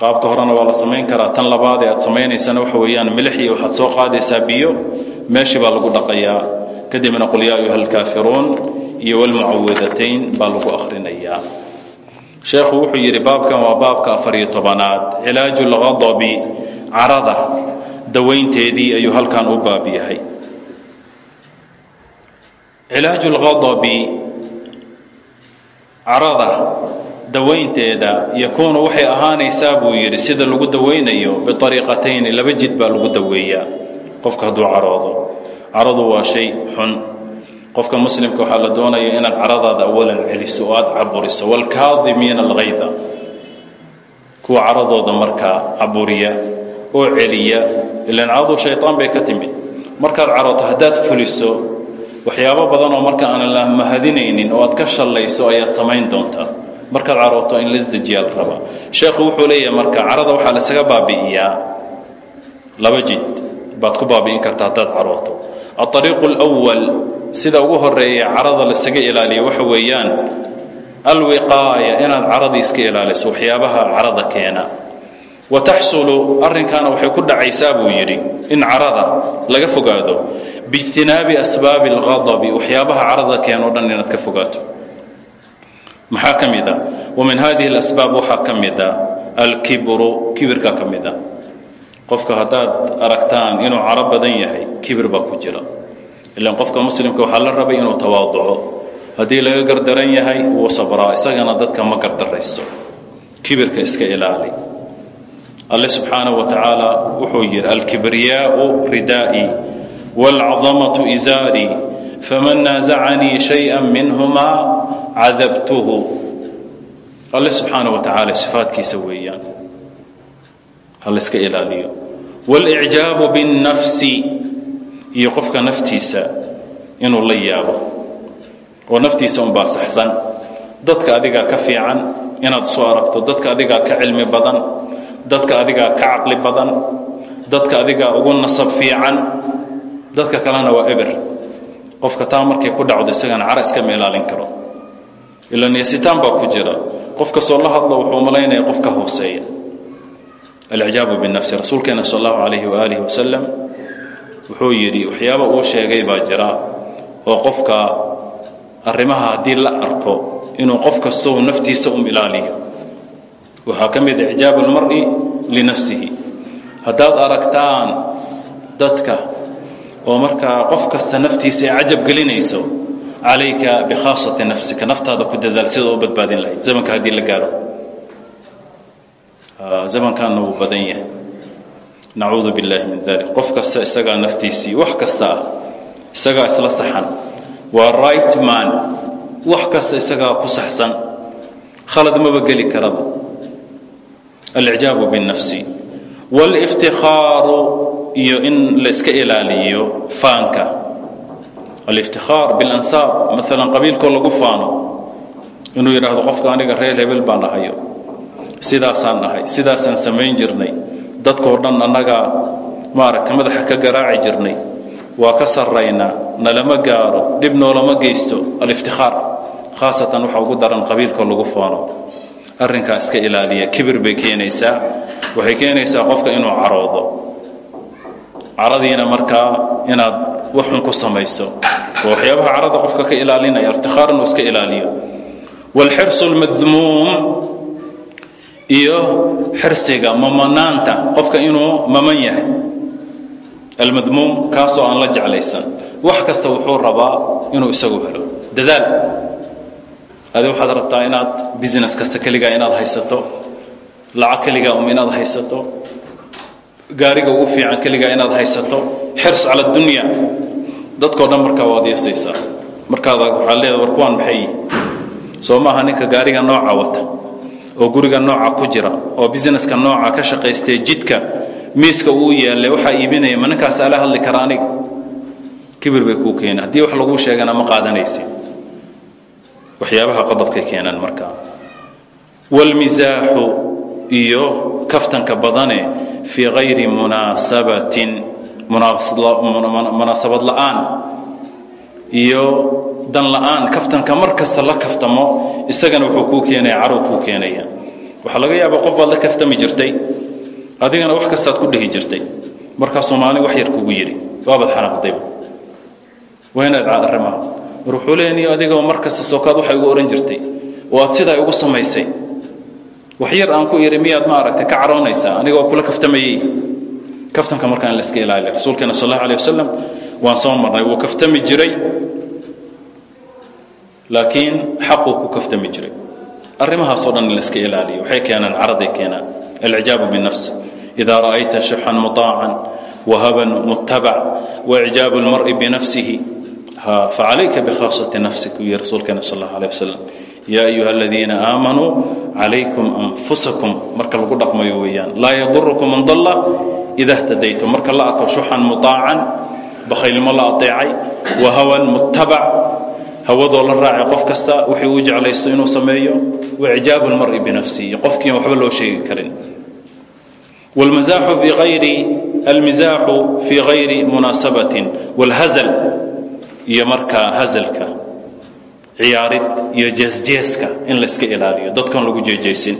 qaabka horena waa la samayn karaa. Tan labaad ee aad samaynaysana waxa weeyaan milix iyo waxaad soo qaadaysaa biyo meeshii baa lagu dhaqayaa. Kadibna qul yaa ayuha alkaafiruun iyo walmucawadatayn baa lagu akhrinayaa sheekhu wuxuu yidhi baabkan waa baabka afariyo tobanaad. Cilaaju lgadabi carada dawaynteedii ayuu halkan u baab yahay. Cilaaju lghadabi carada dawaynteeda yakuunu waxay ahaanaysaa buu yidhi sida lagu dawaynayo biariiqatayni laba jid baa lagu daweeyaa qofka hadduu caroodo caradu waa shay xun. Qofka muslimka waxaa la doonaya inaad caradaada awalan celiso oo aada caburiso. Waalkaadimiina alghayda. Kuwa caradooda markaa caburiya oo celiya ilan caradu shaytaan bay ka timid. Markaad carooto haddaad fuliso waxyaabo badan oo marka aanan la mahadinaynin oo aad ka shallayso ayaad samayn doontaa. Markaad carooto in lasdejiyaa la rabaa sheekhu wuxuu leeyahay marka carada waxaa lasaga baabi'iyaa. Laba jid baad ku baabi'in karta haddaad carooto. Aariiqu lwal sida ugu horreeya carada lasaga ilaaliyo waxa weeyaan alwiqaaya inaad caradii iska ilaaliso waxyaabaha carada keena wa taxsulu arrinkaana waxay ku dhacaysaa buu yidhi in carada laga fogaado biijtinaabi asbaabi alghadabi waxyaabaha carada keena o dhan inaad ka fogaato maxaa ka mid a wa min hadihi alasbaab waxaa ka mid a alkibru kibirkaa ka mid a qofka haddaad aragtaan inuu caro badan yahay kibir baa ku jira ilan qofka muslimka waxaa la rabay inuu tawaaduco haddii laga gardaran yahay wuu sabraa isagana dadka ma gardaraysto kibirka iska ilaali alle subxaanaه wa tacaala wuxuu yidhi alkibriyaau ridaa'i wاlcadamatu izaari faman naasacanii shayئa minhumaa cadabtuhu alle subxaanaه wa tacaala sifaadkiisa weeyaan halayska ilaaliyo wاlإcjaabu bالnafsi iyo qofka naftiisa inuu la yaabo oo naftiisa unbaa saxsan dadka adigaa ka fiican inaad soo aragto dadka adigaa ka cilmi badan dadka adigaa ka caqli badan dadka adigaa ugu nasab fiican dadka kalena waa eber. Qofka taa markay ku dhacdo isagana cara iskama ilaalin karo. Ila niyasitaan baa ku jira. Qof kastoo la hadlo wuxuu malaynaya qof ka hooseeya. Alicjaabu binafsi rasuulkeena sal allahu calayhi waaalihi wasalam wuxuu yidhi waxyaaba uu sheegay baa jira oo qofka arrimaha haddii la arko inuu qof kastoo naftiisa um ilaaliyo waxaa ka mid icjaabu اlmari linafsihi. Haddaad aragtaan dadka oo markaa qof kasta naftiisa ay cajab gelinayso calayka bikhaasati nafsika naftaada ku dadaal sida u badbaadin lahayd. Zamanka haddii la gaaro. Zamankaana wuu badan yahay. Nacuudu biاllahi min dalik qof kasta isagaa naftiisii wax kasta ah isagaa isla saxan. Waa right man. Wax kasta isagaa ku saxsan. Khalad maba geli karaba alicjaabu binafsi wاliftikhaaru iyo in layska ilaaliyo faanka. aliftikhaar bilansaab maalan qabiilkoo lagu faano inuu yidhaahdo qofka aniga reer hebel baan ahayo sidaasaan nahay sidaasaan samayn jirnay. Dadkoo dhan annagaa maaragta madaxa ka garaaci jirnay. Waa ka sarraynaa nalama gaaro dhib noolama geysto aliftikhaar khaasatan waxa ugu daran qabiilkoo lagu faano arrinkaa iska ilaaliya. Kibir bay keenaysaa. Waxay keenaysaa qofka inuu caroodo. Caradiina markaa inaad waxun ku samayso. Oo waxyaabaha carada qofka ka ilaalinaya aliftikhaar inuu iska ilaaliyo. Waalxirsu lmadmuum iyo xirsiga mamanaanta qofka inuu maman yahay. Almadmuum kaasoo aan la jeclaysan. Wax kasta wuxuu rabaa inuu isagu helo. Dadaal adi waxaad rabtaa inaad business kasta keligaa inaad haysato lacag keligaa um inaad haysato gaariga ugu fiican keligaa inaad haysato xirs cala dunya dadkao dhan markaa waad yeesaysaa markaad waxaad leedahay war kuwaan maxay soo maaha ninka gaariga nooca wata oo guriga nooca ku jira oo busineska nooca ka shaqaystee jidka miiska uu yaallay waxaa iibinaya ma ninkaas ala hadli kara aniga? Kibir bay kuu keena haddii wax laguu sheegana ma qaadanaysid waxyaabaha qodobkay keenaan markaa wاlmisaaxu iyo kaftanka badane fii غayri munaasabatin munaasabad la'aan iyo dan la'aan. Kaftanka mar kasta la kaftamo isagana wuxuu kuu keenaya carow kuu keenaya. Waxaa laga yaabaa qof baad la kaftami jirtay adigana wax kastaad ku dhehi jirtay. Markaasuu maalin wax yar kugu yidhi waabaad xanaaqdayba waa inaad arrimaha leeniyo adigoo mar kasta sookaad waxay ugu ohan jirtay. Oo aad sidaa igu samaysay. Wax yar aan ku idhi miyaad maaragtay ka caroonaysaa anigoo kula kaftamayey kaftanka markaa in la iska ilaaliya rasuulkeena sal allahu alay wasalam waan soo marnay wuu kaftami jiray. Laakiin xaquu ku kaftami jiray. Arrimahaasoo dhan in la iska ilaaliyo waxay keenaan caraday keenaan. Alcijaabu binafs idaa ra'ayta shuxan muطaacan wahaban mutabac waicjaabu اlmar'i binafsihi facalayka bikhaasati nafsik wuu yii rasuulkeena sal alla alih wasalam yaa ayuha aladiina aamanuu calaykum anfusakum marka lagu dhaqmayo weeyaan laa yadurukum man dalla ida htadaytum marka la arko shuxan mutaacan bakhaylnimo la ateecay wa hawan muttabac hawadoo la raacay qof kasta wixii uu jeclaysto inuu sameeyo waicjaabu lmari binafsihi qofkiina waxba loo sheegi karin wlmisaaxu fii ayri almisaaxu fii hayri munaasabatin wاlhazl iyo markaa hazalka ciyaarid iyo jeesjeeska in layska ilaaliyo. Dadkan lagu jeejaysin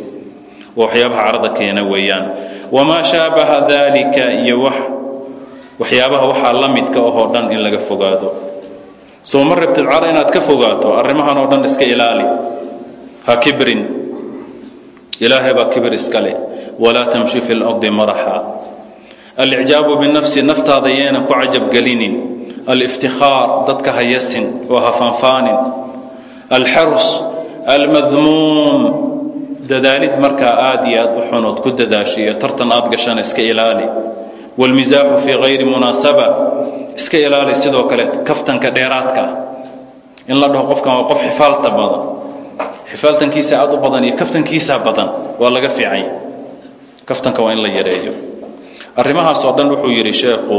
waa waxyaabaha carada keena weeyaan. Wamaa shaabaha dalika iyo wax waxyaabaha waxaa la midka ahoo dhan in laga fogaado. Soo ma rabtid cara inaad ka fogaato arrimahan oo dhan iska ilaali. Ha kibrin. Ilaahay baa kibir iska leh. Walaa tamshi fi lardi maraxa. Alicjaabu binafsi naftaada yeena ku cajabgelinin aliftikhaar dadka ha yasin oo ha fanfaanin alxars almadmuum dadaalid markaa aad iyo aad u xunood ku dadaashay iyo tartan aad gashana iska ilaali wاlmisaaxu fii gayri munaasaba iska ilaali sidoo kale kaftanka dheeraadka in la dhaho qofkan waa qof xifaalta badan xifaaltankiisa aad u badan iyo kaftankiisaa badan waa laga fiicanya kaftanka waa in la yareeyo arrimahaasoo dhan wuxuu yidhi sheekhu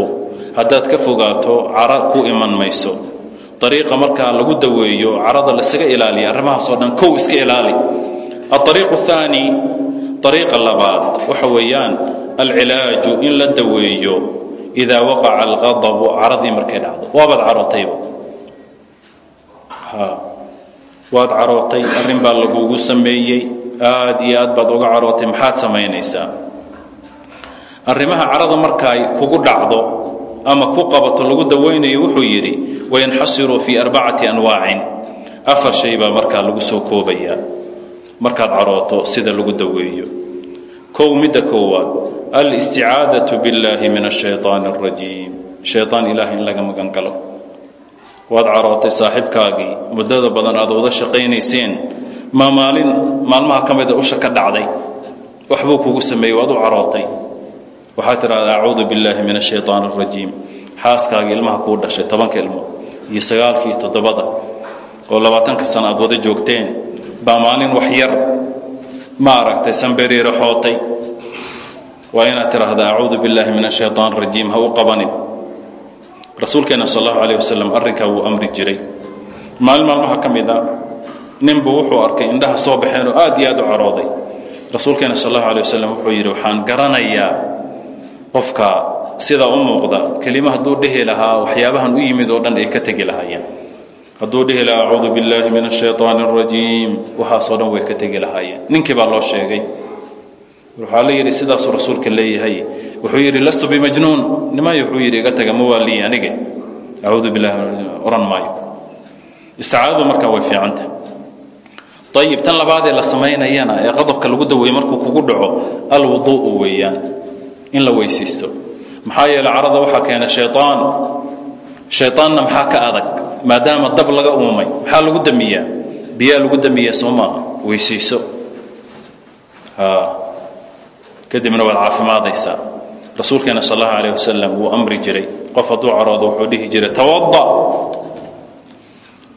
haddaad ka fogaato cara ku iman mayso. Ariiqa markaa lagu daweeyo carada laisaga ilaaliya arrimahaasoo dhan kow iska ilaali. Aariiqu thaani ariiqa labaad waxa weeyaan alcilaaju in la daweeyo idaa waqaca alqadabu caradii markay dhacdo. Waabaad carootayba waad carootay arrin baa lagugu sameeyey. Aad iyo aad baad uga carootay maxaad samaynaysaa arrimaha carada markaay kugu dhacdo ama ku qabato lagu dawaynayo wuxuu yidhi wayanxasiruu fii arbacati anwaacin afar shay baa markaa lagu soo koobayaa markaad carooto sida lagu daweeyo kow midda koowaad alisticaadatu biاllaahi min ashayطaani اrajiim shayطaan ilaah in laga magan galo waad carootay saaxiibkaagii muddada badan aad wada shaqaynayseen ma maalin maalmaha ka mida usha ka dhacday waxbuu kugu sameeyey waad u carootay waxaad tidhahdaa acuudu billaahi min ashayطaan اrajiim xaaskaagii ilmaha kuu dhashay tobanka ilmood iyo sagaalkii toddobada oo labaatanka sana aad wada joogteen baa maalin wax yar ma aragtay sanberiira xootay waa inaad tidhaahdaa acuudu billaahi min ashayطaan rajiim ha u qabanin rasuulkeena sal allahu alayh wasalam arrinkaa wuu amri jiray maalin maalmaha ka mid a ninbuu wuxuu arkay indhaha soo baxeen oo aad iyo aad u carooday rasuulkeena sal allahu alay wasalam wuxuu yidhi waxaan garanayaa qofka sidaa u muuqda kelima hadduu dhihi lahaa waxyaabahan u yimid oo dhan ay ka tegi lahaayeen. Hadduu dhihi lahaa acuudu billaahi min ashayطaani اrajiim waxaasoo dhan way ka tegi lahaayeen. Ninkii baa loo sheegay. Waxaa la yidhi sidaasuu rasuulka leeyahay. Wuxuu yidhi lastu bimajnuun. Nimaayo wuxuu yidhi iga taga ma waa anige acuudu billahi oran maayo. Isticaadadu markaa way fiicanta ayib tan labaadee la samaynayana ee qadabka lagu daweeye markuu kugu dhaco alwuduu'u weeyaan in la weysaysto. Maxaa yeeley carada waxaa keena shayaan shayaanna maxaa ka adag? Maadaama dab laga uumay maxaa lagu damiyaa? Biyaa lagu damiyaa soo maaha. Weysayso. Kadibna waad caafimaadaysaa. Rasuulkeena sal allahu alayh wasalam wuu amri jiray. Qof hadduu caroodo wuxuu dhihi jiray tawada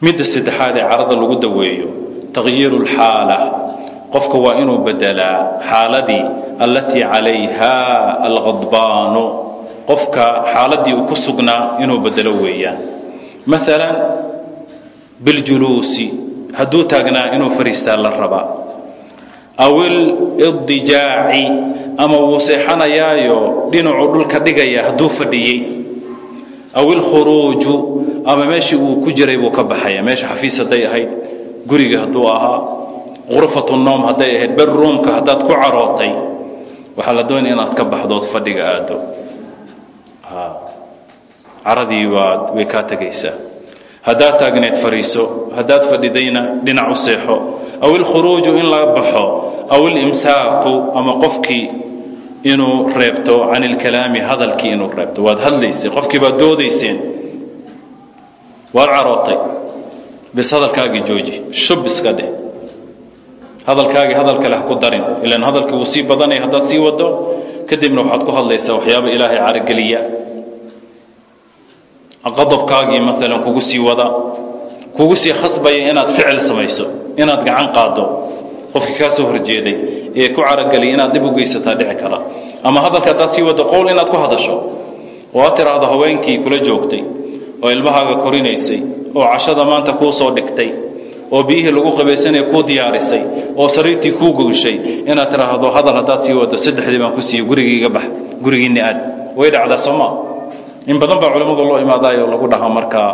midda saddexaad ee carada lagu daweeyo taqyiiru lxaala qofka waa inuu bedelaa xaaladii allatii calayha alkhadbaanu qofka xaaladii uu ku sugnaa inuu bedelo weeyaan. Maalan biljuluusi. Hadduu taagnaa inuu fariistaa la rabaa. Aw ilidijaaci ama wuu seexanayaayo dhinacuu dhulka dhigaya hadduu fadhiyey. Aw ilkhuruuju ama meeshii uu ku jiray buu ka baxaya. Meesha xafiis hadday ahayd guriga hadduu ahaa. Qurfatu noom hadday ahayd berruumka haddaad ku carootay waxaa la doonaya inaad ka baxdood fadhiga aado caradii waad way kaa tegaysaa haddaad taagneed fariiso haddaad fadhidayna dhinac u seexo aw ilkhuruuju in laga baxo aw ilimsaaku ama qofkii inuu reebto can ilkalaami hadalkii inuu reebto. Waad hadlaysay qofkii baad doodayseen. Waad carootay? Bis hadalkaagii jooji shub iska dheh hadalkaagii hadal kale ku darin. Ilaan hadalkii wuu sii badanaya haddaad sii wado kadibna waxaad ku hadlaysaa waxyaaba ilaahay carogeliya qadabkaagii maalan kugu sii wada kugu sii khasbaya inaad ficil samayso inaad gacan qaado qofkii kaa horjeeday ee ku carogeliya inaad dhib u geysataa dhici kara. Ama hadalka haddaad sii wado qowl inaad ku hadasho. Oo aad tiraahdo haweenkii kula joogtay oo ilmahaaga korinaysay oo cashada maanta kuu soo dhigtay oo biyihii lagu qabaysanaya kuu diyaarisay oo sariirtii kuu gogshay inaad tiraahdo hadal haddaad sii wado saddexdii baan ku siiye gurigiiga bax gurigiinni aad. Way dhacdaa sooma in badan baa culimmadu loo imaadayo lagu dhahaa markaa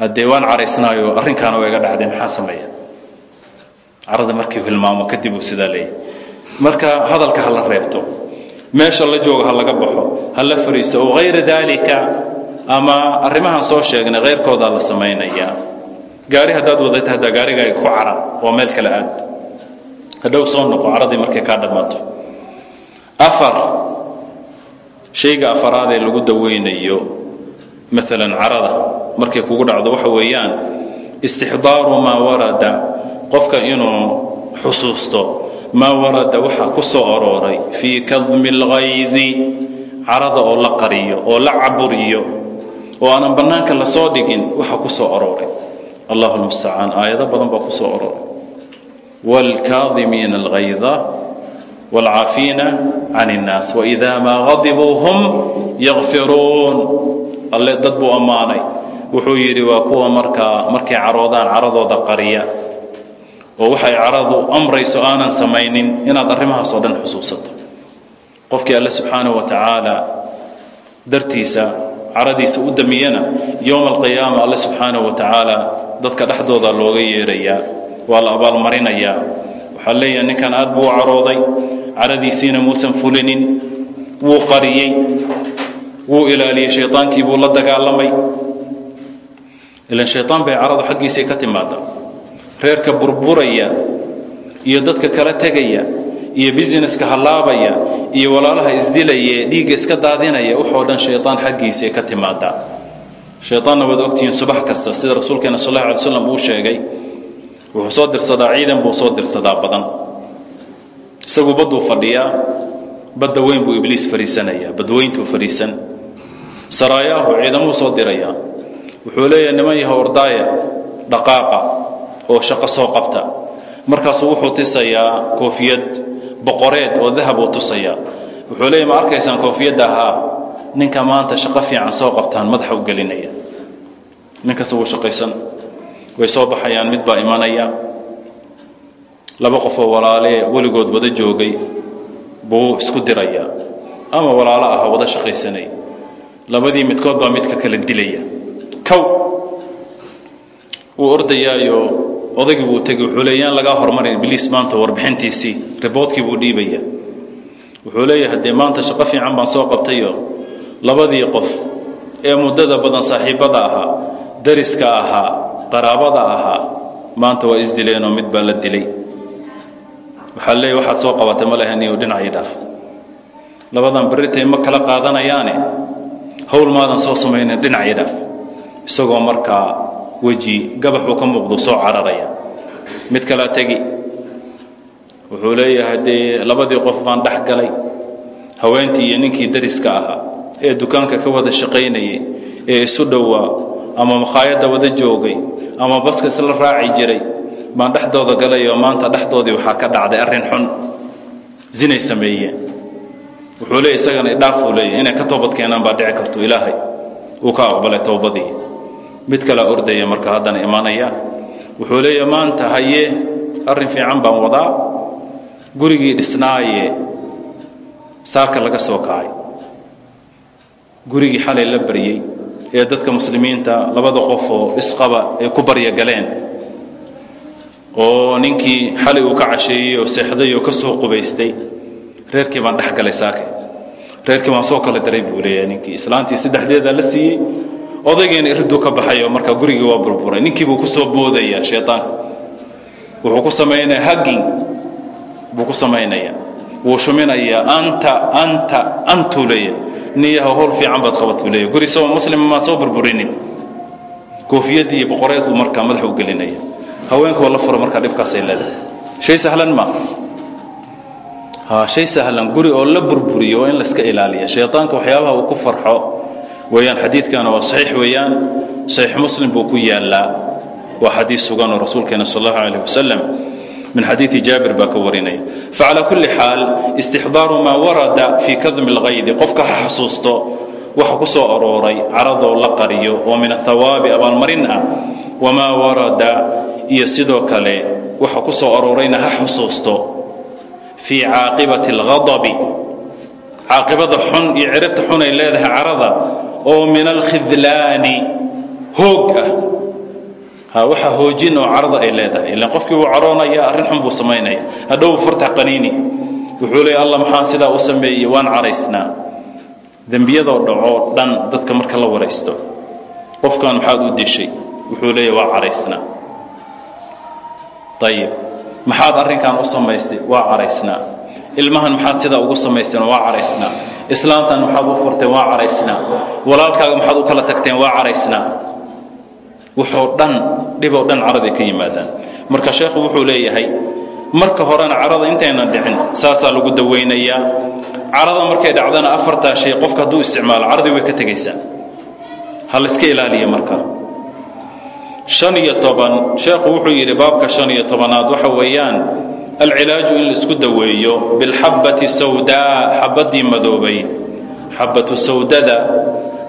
haddee waan caraysnaayo arrinkaana waa iga dhacday maxaa sameeya? Carada markii hilmaamo kadib uu sidaa leeyahy marka hadalka ha la reebto meesha la jooga ha laga baxo ha la fariisto oo hayra daalika ama arrimahaan soo sheegnay keyrkoodaa la samaynayaa gaari haddaad wadata haddaa gaarigaaga ku carar oo meel kale aad. Hadhow soo noqo caradii markay kaa dhammaato. Afar shayga afaraad ee lagu daweynayo maalan carada markay kugu dhacdo waxa weeyaan istixdaaru maa warada qofka inuu xusuusto maa warada waxaa ku soo arooray fii kadmi اlgaydi carada oo la qariyo oo la caburiyo oo aanan bannaanka la soo dhigin waxaa ku soo arooray allahu lmustacaan aayado badan baa ku soo arooray wاlkaadimiina اlgayda wاlcaafiina can الnaas wإida maa gadibuu hum yakfiruun alle dad buu ammaanay wuxuu yidhi waa kuwa markaa markay caroodaan caradooda qariya oo waxay caradu amrayso aanan samaynin inaad arrimahaasoo dhan xusuusato qofkii alle subxaanaه wa tacaala dartiisa caradiisa u damiyana yowma alqiyaama alle subxaanaه wa tacaala dadka dhexdooda looga yeerayaa waa la abaalmarinayaa. Waxaa leeyahay ninkan aad buu carooday caradiisiina muusan fulinin wuu qariyey wuu ilaaliyey shayaankii buu la dagaalamay. Ilan shayaan bay caradu xaggiisii ka timaada reerka burburaya iyo dadka kala tegaya iyo busineska hallaabaya iyo walaalaha isdilaye dhiigga iska daadinaya wuxoo dhan shayaan xaggiisii ka timaadaa shayطaanna waad ogtihiin subax kasta sida rasuulkeena sal اla alay slam uu sheegay. Wuxuu soo dirsadaa ciidan buu soo dirsadaa badan. Isaguu badduu fadhiyaa badda weyn buu ibliis fariisanayaa badweyntuu fariisan. Saraayaahu ciidamuu soo dirayaa. Wuxuu leeyaha niman yaha ordaaya dhaqaaqa oo shaqo soo qabta. Markaasuu wuxuu tusayaa koofiyad boqoreed oo dahab uu tusayaa. Wuxuu leeyahy ma arkaysaan koofiyadda ahaa? Ninka maanta shaqo fiican soo qabtaan madaxa u gelinaya. Ninkasta wuu shaqaysan. Way soo baxayaan mid baa imanaya. Laba qofoo walaalee weligood wada joogay buu isku dirayaa ama walaalo aha wada shaqaysanay. Labadii midkood baa midka kala dilaya. Kow! Wuu ordayaayo odaygii buu tegey wuxuu leeya yaan lagaa hormarin ibliis maanta warbixintiisii riboodkii buu dhiibaya wuxuu leeyahay haddee maanta shaqo fiican baan soo qabtayo labadii qof ee muddada badan saaxiibbada ahaa dariska ahaa qaraabada ahaa maanta waa isdileenoo mid baa la dilay. Waxaa leeyahy waxaad soo qabatay ma lehaniyo dhinacii dhaaf. Labadan berritay ma kala qaadanayaane? Hawl maadan soo samaynin dhinacii dhaaf. Isagoo markaa weji gabaxuu ka muuqdu soo cararaya. Mid kalaa tegi. Wuxuu leeyahay dee labadii qof baan dhex galay haweentii iyo ninkii dariska ahaa ee dukaanka ka wada shaqaynayay ee isu dhowaa ama makhaayadda wada joogay ama baska isla raaci jiray baan dhexdooda galay oo maanta dhexdoodii waxaa ka dhacday arrin xun. Zinay sameeyeen. Wuxuu leeyay isagana idhaafuu leeyahy inay ka toobad keenaan baa dhici karto ilaahay. Uu ka aqbalay towbadii mid kalea ordaya marka haddana imanaya wuxuu leeyahy maanta haye arrin fiican baan wadaa. Gurigii dhisnaaye saaka laga soo kacay gurigii xalay la baryey ee dadka muslimiinta labada qof oo isqaba ay ku barya galeen oo ninkii xalay uu ka casheeyey oo seexday oo ka soo qubaystay reerkii baan dhex galay saake reerkii baan soo kala daray buu leeyahay ninkii. Islaantii saddexdeedaa la siiyey odaygeena iriduu ka baxay oo marka gurigii waa burburay. Ninkii buu ku soo boodaya shaydaanka wuxuu ku samaynaya hagging buu ku samaynaya wuu shuminayaa anta anta antuu leeyahay niyaha howl fiican baad qabatuu leeyahay. Guri soo muslima maa soo burburinin. Koofiyadii iyo boqoreeduu markaa madaxa u gelinaya. Haweenkoo la furo markaa dhibkaasay leedahay. Shay sahlan ma. Ha shay sahlan. Guri oo la burburiyo waa in layska ilaaliya shaydaanka waxyaabaha uu ku farxo weeyaan xadiidkana waa saxiix weeyaan saxiix muslim buu ku yaallaa. Waa xadiis sugan oo rasuulkeena sal allahu alayh wasalam min xadiidi jaabir baa ka warinaya facalaa kulli xaal istixdaaru maa warada fii kadmi اlgaydi qofka ha xasuusto waxa ku soo arooray caradoo la qariyo oo min athawaabi abaalmarin ah wamaa warada iyo sidoo kale waxa ku soo aroorayna ha xusuusto fii caaqibati اlghadabi caaqibada xun iyo ay leedahay carada oo min alkhidlaani hoog waxa hoojin oo carada ay leedahay. Ilaan qofkii wuu caroonaya arrin xun buu samaynaya hadhow farta qaniini wuxuu leeya allah maxaan sidaa u sameeyey? Waan caraysnaa. Dembiyadoo dhacoo dhan dadka marka la waraysto. Qofkan maxaad u dishay? Wuxuu leeya waa caraysnaa. Ayib maxaad arrinkan u samaystay? Waa caraysnaa. Ilmahan maxaad sidaa ugu samaysteen waa caraysnaa. Islaamtan maxaad u furteen? Waa caraysnaa. Walaalkaaga maxaad u kala tagteen? Waa caraysnaa wuxuu dhan dhiboo dhan caraday ka yimaadaan. Marka sheekhu wuxuu leeyahay marka horena carada intaynan dhicin saasaa lagu dawaynayaa carada markay dhacdana afartaa shay qofka hadduu isticmaalo caradii way ka tegaysaa ha layska ilaaliya marka. Shan iyo toban sheekhu wuxuu yidhi baabka shan iyo tobanaad waxa weeyaan alcilaaju in la isku daweeyo bilxabbati sawdaa xabaddii madoobay. Xabbatu sawdada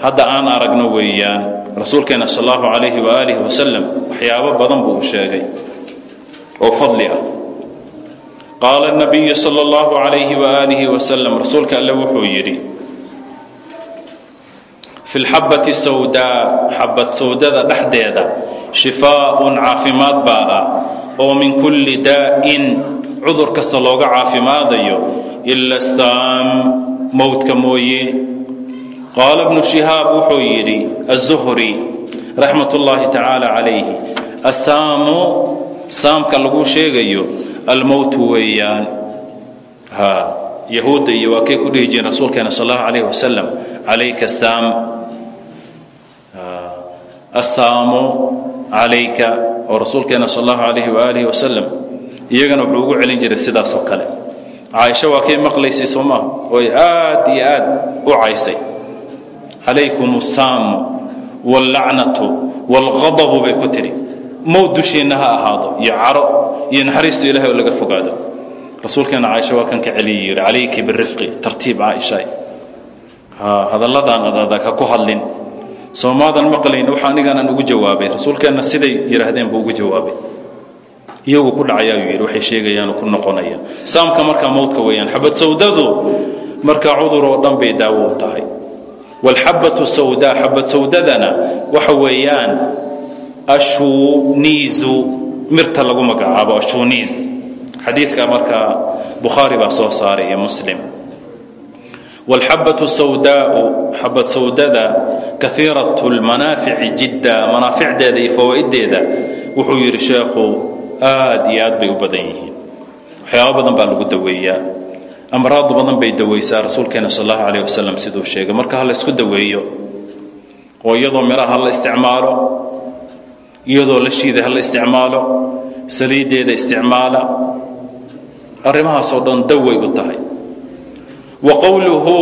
hadda aan aragno weeyaan rasuulkeena sal allahu calayhi waaalihi wasalam waxyaabo badan buu sheegay oo fadli ah. Qaala nabiyu sala allahu calayhi waaalihi wasalam rasuulka alle wuxuu yidhi fi lxabbati sawdaa xabad sawdada dhexdeeda shifaaun caafimaad baa ah oo min kulli daa'in cudur kasta looga caafimaadayo ila saam mowdka mooye qaala bnu shihaab wuxuu yidhi aلzuhri raxmat ullaahi tacaala calayhi asaamu saamka lagu sheegayo almowtu weeyaan. Ha yahuudda iyo waa kay ku dhihi jireen rasuulkeena sal allahu alayh wasalam calayka saam assaamu calayka oo rasuulkeena sal allahu alayhi waaalihi wasalam iyagana wuxuu ugu celin jiray sidaas oo kale. Caaisho waa kay maqlaysay soo maha oo aad iyo aad u caysay calaykum asaamu wاllacnatu wاlghadabu bay ku tidhi mowd dushiinna ha ahaado iyo caro iyo naxariistu ilahay oo laga fogaado rasuulkeena caaisha waa kan ka celiyay yidhi calayki birifqi tartiib caaisha hadalladan adadag ha ku hadlin soomaadan maqlayn waxa anigaanaan ugu jawaabay rasuulkeenna siday yidhaahdeen buu ugu jawaabay iyagu ku dhacayaayuu yidhi waxay sheegayaan oo ku noqonaya saamka markaa mowdka weeyaan xabad markaa cudur oo dhan bay daawo u tahay wlxabatu sawdaa xabad sawdadana waxa weeyaan ashuniizu mirta lagu magacaabo ashuniiz xadiidka markaa bukhaari baa soo saaray iyo muslim. wlxabatu sawdaau xabad sawdada kaiirat lmanaafici jidda manaaficdeeda iyo fawaa'ideeda wuxuu yidhi sheekhu aad iyo aad bay u badan yihiin waxyaaba badan baa lagu daweeyaa amraad badan bay dawaysaa rasuulkeena sal allahu alayh wasalam siduu sheegay. Marka ha la ysku daweeyo oo iyadoo miraha ha la isticmaalo iyadoo la shiiday ha la isticmaalo saliiddeeda isticmaala arrimahaasoo dhan daway u tahay. Wa qowluhu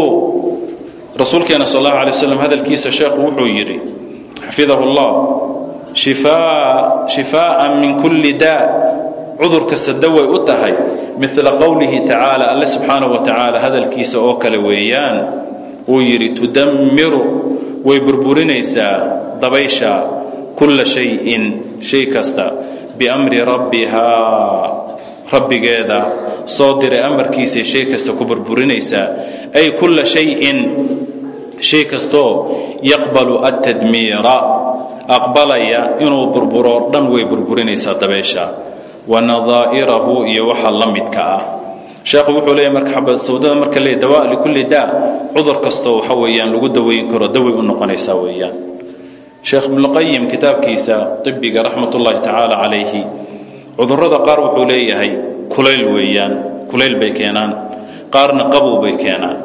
rasuulkeena sal allahu alay waslam hadalkiisa sheekhu wuxuu yidhi xafidahu llah shifaa shifaaan min kulli daa cudur kasta daway u tahay midla qowlihi tacaala alle subxaanaه wa tacaala hadalkiisa oo kale weeyaan uu yidhi tudammiru way burburinaysaa dabaysha kulla shayin shay kasta biamri rabbihaa rabbigeeda soo diray amarkiisay shay kasta ku burburinaysaa. Ay kulla shayin shay kastoo yaqbalu atadmiira aqbalaya inuu burburo dhan way burburinaysaa dabeesha wa nadaa'irahu iyo waxa la midka ah. Sheekhu wuxuu leeyahy marka xabad sawdada marka leey dawaa likulli daa cudur kastoo waxa weeyaan lagu daweyn karo daway u noqonaysaa weeyaan. Sheekh ibnuqayim kitaabkiisa ibiga raxmat ullaahi tacaala calayhi cudurrada qaar wuxuu leeyahay kulayl weeyaan kulayl bay keenaan qaarna qabow bay keenaan.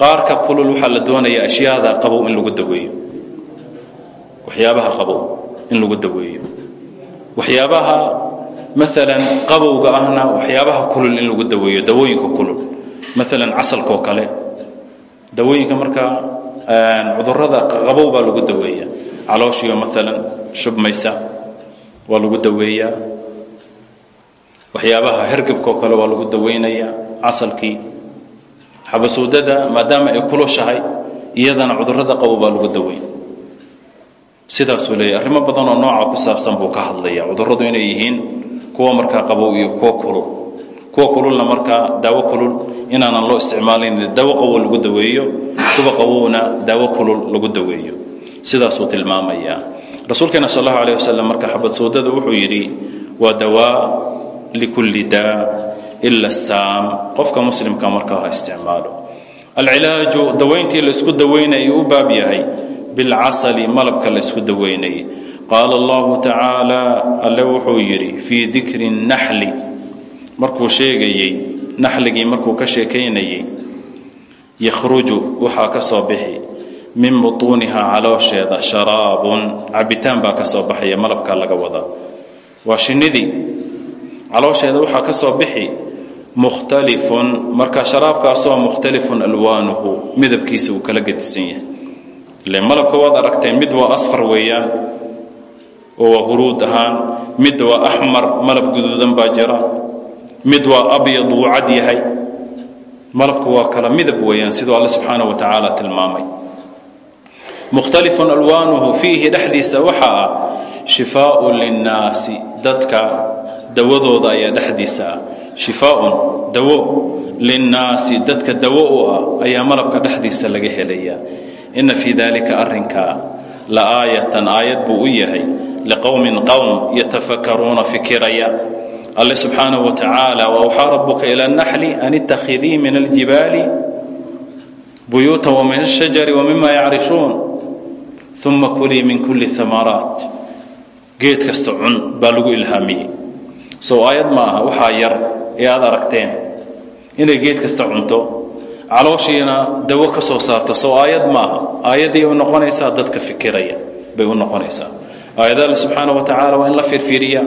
Qaarka kulul waxaa la doonayaa ashyaada qabow in lagu daweeyo. Waxyaabaha qabow in lagu daweeyo. Waxyaabaha maalan qabowga ahna waxyaabaha kulul in lagu daweeyo dawooyinka kulul. Maalan casalkaoo kale. Dawooyinka markaa cudurrada qabow baa lagu daweeya calooshiyo maalan shubmaysa waa lagu daweeyaa. Waxyaabaha hergebka oo kale waa lagu daweynayaa casalkii xabasuudada maadaama ay kulushahay iyadana cudurrada qabow baa lagu daweyn sidaasuu leeyahy arrimo badan oo nooca ku saabsan buu ka hadlaya cudurradu inay yihiin kuwa markaa qabow iyo kuwa kulul. Kuwa kululna markaa daawo kulul inaanan loo isticmaalayn daawo qabow lagu daweeyo kuwa qabowna daawo kulul lagu daweeyo. Sidaasuu tilmaamayaa rasuulkeena sal allahu alayh wasalam marka xabad sawdada wuxuu yidhi waa dawaa likulli daa ila saam. Qofka muslimka markaa ha isticmaalo. Alcilaaju dawayntii laysku dawaynayay u baab yahay. Bilcasali malabka laysku dawaynayay qaala allahu tacaala alle wuxuu yidhi fii dikri naxli markuu sheegayey naxligii markuu ka sheekaynayey yakhruju waxaa ka soo bixi min butuunihaa caloosheeda sharaabun cabitaan baa ka soo baxaya malabkaa laga wadaa waa shinnidii caloosheeda waxaa ka soo bixi mukhtalifun marka sharaabkaasoo mukhtalifun alwaanuhu midabkiisa uu kala gedisan yahay ile malabka waad aragteen mid waa asfar weeyaan oo waa huruud ahaan mid waa axmar malab guduudan baa jira. Mid waa abyad wuu cad yahay. Malabku waa kala midab weeyaan siduu alle subxaanaه wa tacaala tilmaamay. Mukhtalifun alwaanuhu fiihi dhexdiisa waxaa ah shifaaءu linnaasi. Dadka dawadooda ayaa dhexdiisa ah. Shifaaun dawo. Linnaasi dadka dawo u ah ayaa malabka dhexdiisa laga helayaa. Ina fii dalika arrinkaa la aayatan aayad buu u yahay liqowmin qowm yatafakaruuna fikiraya alle subxaanah wa tacaala wawxaa rabuka ila naxli an ittakhidii min aljibaali buyuuta wamin ashajari wamima yacrishuun uma kulii min kulli amaraat geed kasta cun baa lagu ilhaamiyey sow aayad ma aha waxaa yar ee aada aragteen inay geed kasta cunto calooshiina dawo ka soo saarto sow aayad maaha aayaddii u noqonaysaa dadka fikiraya bay u noqonaysaa aayada alle subxaana wa tacaala waa in la fiirfiiriya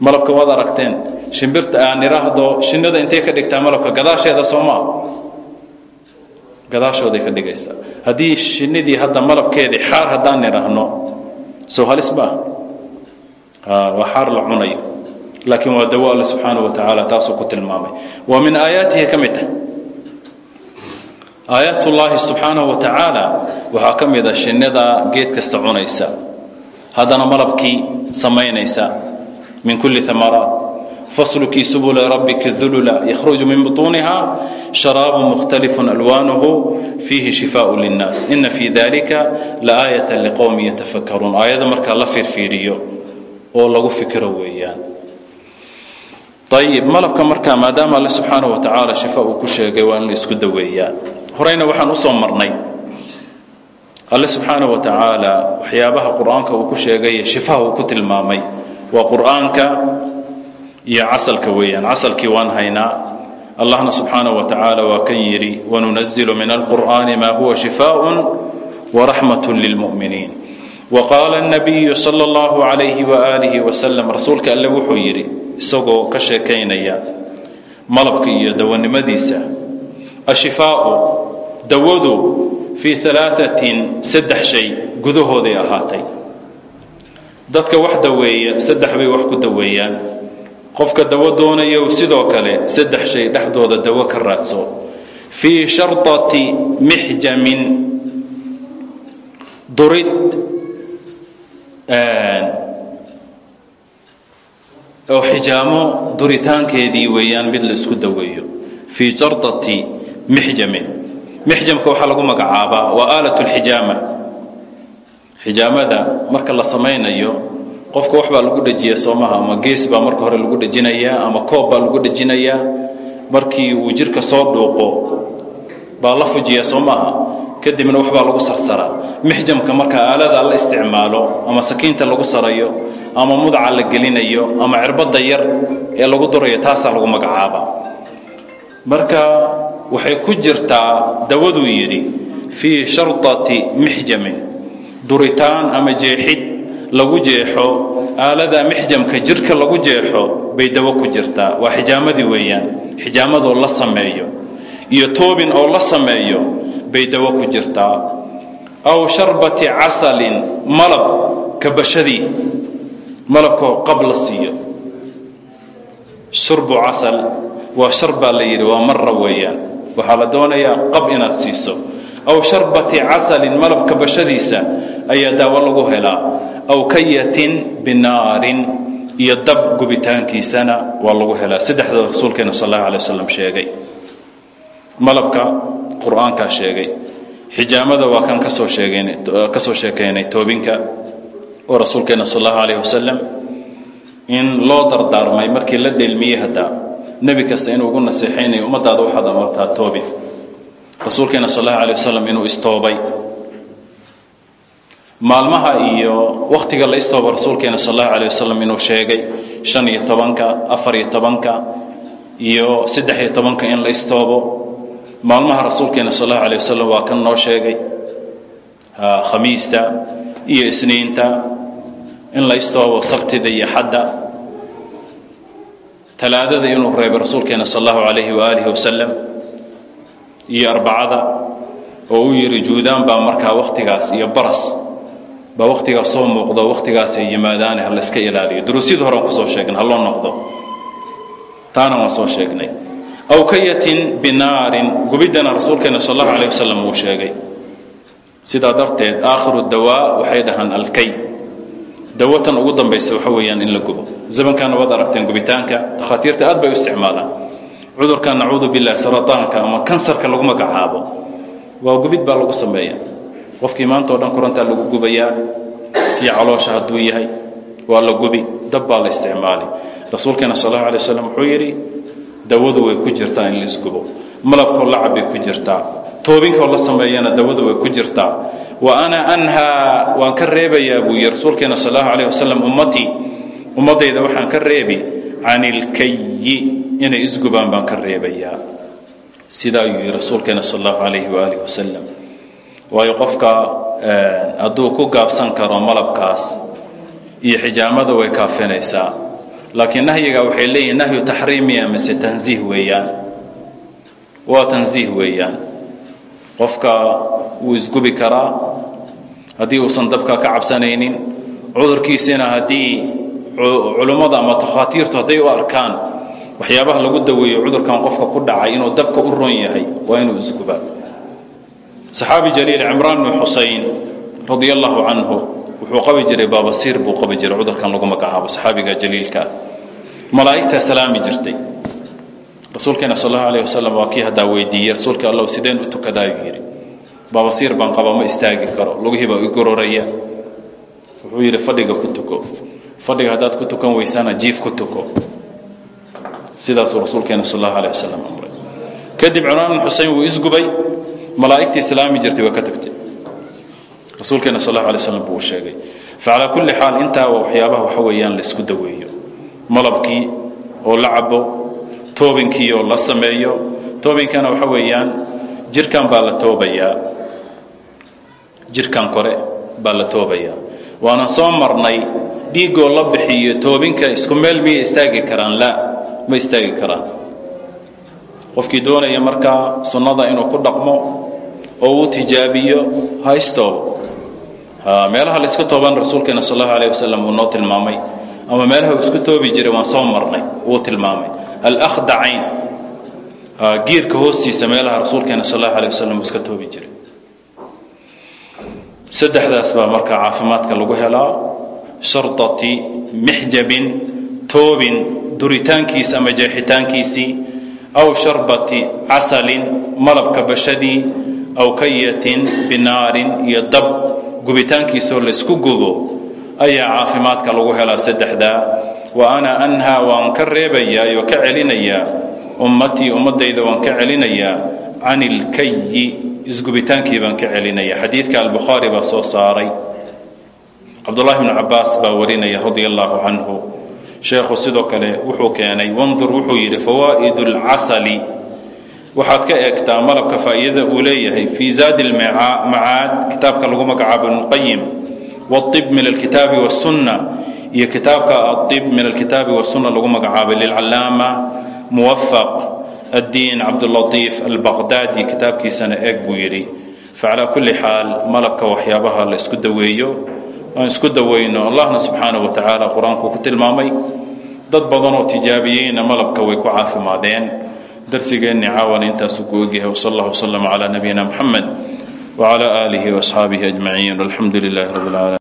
malabka waad aragteen shimbirta aan idhaahdo shinnada intay ka dhigtaa malabka gadaasheeda soo maa gadaashooday ka dhigaysaa. Haddii shinnidii hadda malabkeedii xaar haddaan idhaahno sow halis ma ah waa xaar la cunayo. Laakiin waa dawo alle subxaana wa tacaala taasuu ku tilmaamay. Waa min aayaatihi ka mid tah aayaat ullaahi wa tacaala waxaa ka mid a shinnida geed kasta cunaysa haddana malabkii samaynaysa min kuli amaraat faslukii subula rabbiki dulula yakhruju min butuuniha sharaabu mukhtalifu alwaanuhu fiihi shifaau linnaas. Ina fii dalika laaayata liqowmi yatafakaruun aayadda markaa la fiirfiiriyo oo lagu fikiro weeyaan. Ayib malabka markaa maadaama alle subxaana wa tacaala shifa uu ku sheegay waa in la isku daweeyaa. Horeyna waxaan u soo marnay alle subxaana wa tacaala waxyaabaha qur-aanka uu ku sheegay shifaha uu ku tilmaamay waa qur'aanka iyo casalka weeyaan casalkii waan haynaa allahna subxaana wa tacaala waa kan yidhi wanunazilu min alqur'ani ma huwa shifaaء waraxmat lilmu'miniin waqaala الnabiyu salى اllahu عalayhi waalihi wasalam rasuulka alle wuxuu yidhi isagoo ka sheekaynaya malabka iyo dawanimadiisa ashifaau dawadu fii alaatin saddex shay gudahooday ahaatay. Dadka wax daweeya saddex bay wax ku daweeyaan. Qofka dawo doonayow sidoo kale saddex shay dhexdooda dawo ka raadso. Fii shardati mixjamin durid oo xijaamo duritaankeedii weeyaan mid la isku daweeyo. Fii shardati mixjamin mixjamka waxaa lagu magacaabaa waa aalat اlxijaama xijaamada marka la samaynayo qofka wax baa lagu dhejiya soomaha ama gees baa marka hore lagu dhejinayaa ama koob baa lagu dhejinayaa markii uu jirka soo dhuuqo baa la fujiyaa soo kadibna wax baa lagu sarsaraa mixjamka marka aalada la isticmaalo ama sakiinta lagu sarayo ama mudaca la gelinayo ama cirbadda yar ee lagu durayo taasaa lagu magacaabaa. Marka waxay ku jirtaa dawaduu yidhi fii sharطati mixjamin duritaan ama jeexid lagu jeexo aalada mixjamka jirka lagu jeexo bay dawo ku jirtaa. Waa xijaamadii weeyaan xijaamadoo la sameeyo iyo toobin oo la sameeyo bay dawo ku jirtaa. Aw sharbati casalin malab kabashadii malabkoo qab la siiyo. Shurbu casal waa shar baa la yidhi waa mara weeyaan waxaa la doonayaa qab inaad siiso. Aw sharbati casalin malab kabashadiisa ayaa daawo lagu helaa. Aw kayatin binaarin iyo dab gubitaankiisana waa lagu helaa. Saddexda rasuulkeena sal allahu alay wasalam sheegay. Malabka qur'aankaa sheegay. Xijaamada waa kan ka soo sheegeen ka soo sheekeynay toobinka. Oo rasuulkeena sal allahu alayh wasalam in loo dardaarmay markii la dheelmiyey haddaa nebi kasta inuu ugu naseexaynayo ummadaada waxaad amartaa toobi. Rasuulkeena sal allahu alay wasalam inuu istoobay. Maalmaha iyo wakhtiga la istoobo rasuulkeena sal allahu alay wasalam inuu sheegay shan iyo tobanka afar iyo tobanka iyo saddex iyo tobanka in la istoobo. Maalmaha rasuulkeena sal allahu alay wasalam waa kan noo sheegay. Khamiista iyo isniinta in la istoobo sabtida iyo xadda talaadada inuu reebay rasuulkeena sal allahu alayhi waaalihi wasalam iyo arbacada oo uu yidhi juudaan baa markaa wakhtigaas iyo baras baa wakhtigaas soo muuqdo wakhtigaasay yimaadaane ha layska ilaaliyo. Duruusyada horean ku soo sheegnay ha loo noqdo. Taana waan soo sheegnay. Aw kayatin binaarin gubiddana rasuulkeena sal allahu alayh wasalam uu sheegay. Sidaa darteed aakhiru dawaa waxay dhahaan alkay dawatan ugu dambaysa waxa weeyaan in la gubo. Zamankaana waad aragteen gubitaanka takhaatiirta aad bay u isticmaalaan. Cudurkan nacuudu billahi sarataanka ama kansarka lagu magacaabo waa gubid baa lagu sameeya qofkii maanta o dhan korontaa lagu gubayaa kii caloosha hadduu yahay waa la gubi dab baa la isticmaali. Rasuulkeena sal allahu alay waslam wuxuu yidhi dawadu way ku jirtaa in laisgubo malabkoo lacab bay ku jirtaa. Toobinkoo la sameeyana dawadu way ku jirtaa wa ana anhaa waan ka reebayaa buu yidhi rasuulkeena sal allahu alayh wasalam ummatii ummaddayda waxaan ka reebi can ilkayi inay isgubaan baan ka reebayaa. Sidaa ayuu yidhi rasuulkeena sal allahu alayhi waaalih wasalam waayo qofka hadduu ku gaabsan karo malabkaas iyo xijaamada way kaafinaysaa. Laakiin nahyiga waxay leeyihiin nahyu taxriimiya mise tanziih weeyaan. Waa tanziih weeyaan. Qofka wuu isgubi karaa haddii uusan dabka ka cabsanaynin cudurkiisina haddii culummada ama takhaatiirtu hadday u arkaan waxyaabaha lagu daweeyo cudurkan qofka ku dhacay inuu dabka u ron yahay waa inuu isgubaa. Saxaabi jaliil cimraan bn xusayn radia allahu canhu wuxuu qabi jiray baabasiir buu qabi jiray cudurkan lagu magacaabo saxaabiga jaliilka. Ah malaa'igtaa salaami jirtay. Rasuulkeena sal allahu alayh wasalam waa kii haddaa weydiiyey rasuulka allow sideen u tukadaayuu yidhi baabasiir baan qaba ma istaagi karo. Lugihii baa i gororaya. Wuxuu yidhi fadhiga ku tuko. Fadhiga haddaad ku tukan weysana jiif ku tuko. Sidaasuu rasuulkeena sal allahu alayh wasalam amray. Kadib cimraan bin xusein wuu isgubay. Malaa'igtii islaami jirtay waa ka tagtay. Rasuulkeena sal allahu alay slam buu sheegay facalaa kulli xaal intaa waa waxyaabaha waxa weeyaan la isku daweeyo. Malabkii oo la cabo toobinkii oo la sameeyo toobinkana waxa weeyaan jirkan baa la toobayaa jirkan kore baa la toobayaa waanan soo marnay dhiiggoo la bixiyo toobinka isku meel miyay istaagi karaan? La ma istaagi karaan. Qofkii doonaya markaa sunnada inuu ku dhaqmo oo uu tijaabiyo ha istoobo meelaha la iska tooban rasuulkeena sal allahu alayh wasalam uu noo tilmaamay ama meelaha isku toobi jiray waan soo marnay wuu tilmaamay. Alkhdacayn giirka hoostiisa meelaha rasuulkeena sal allahu alay wasalam uu iska toobi jiray saddexdaas baa marka caafimaadka lagu helaa. Shardati mixjabin toobin duritaankiisa ama jeexitaankiisii aw sharbati casalin malabka bashadii aw kayatin binaarin iyo dab. Gubitaankiisaoo laysku gubo ayaa caafimaadka lagu helaa saddexdaa. Wa ana anhaa waan ka reebayaa oo ka celinayaa. Ummatii ummadayda waan ka celinayaa can ilkayi isgubitaankii baan ka celinaya xadiidka albukhaari baa soo saaray cabdullahi bnu cabaas baa warinaya radia allahu canhu sheekhu sidoo kale wuxuu keenay wandur wuxuu yidhi fawaa'id اlcasali waxaad ka eegtaa malabka faa'iidada uu leeyahay fii zaadi lmacaad kitaabka lagu magacaabo ibnuqayim wاطib min alkitaabi wالsunna iyo kitaabka aطib min alkitaabi wالsunna lagu magacaabay lilcalaama muwafaq addiin cabdulatiif albaqdaadi kitaabkiisana eeg buu yidhi facalaa kulli xaal malabka waxyaabaha la isku daweeyo aan isku daweyno allahna subxaanah wa tacaala qur'aanku ku tilmaamay dad badan oo tijaabiyeyna malabka way ku caafimaadeen darsigeenni caawana intaasuu ku ogyahay wsal allah wslama calaa nabiyina muxamed wcala aalihi wasxaabihi ajmaciin alxamdu lilahi rabbi alcaalamiin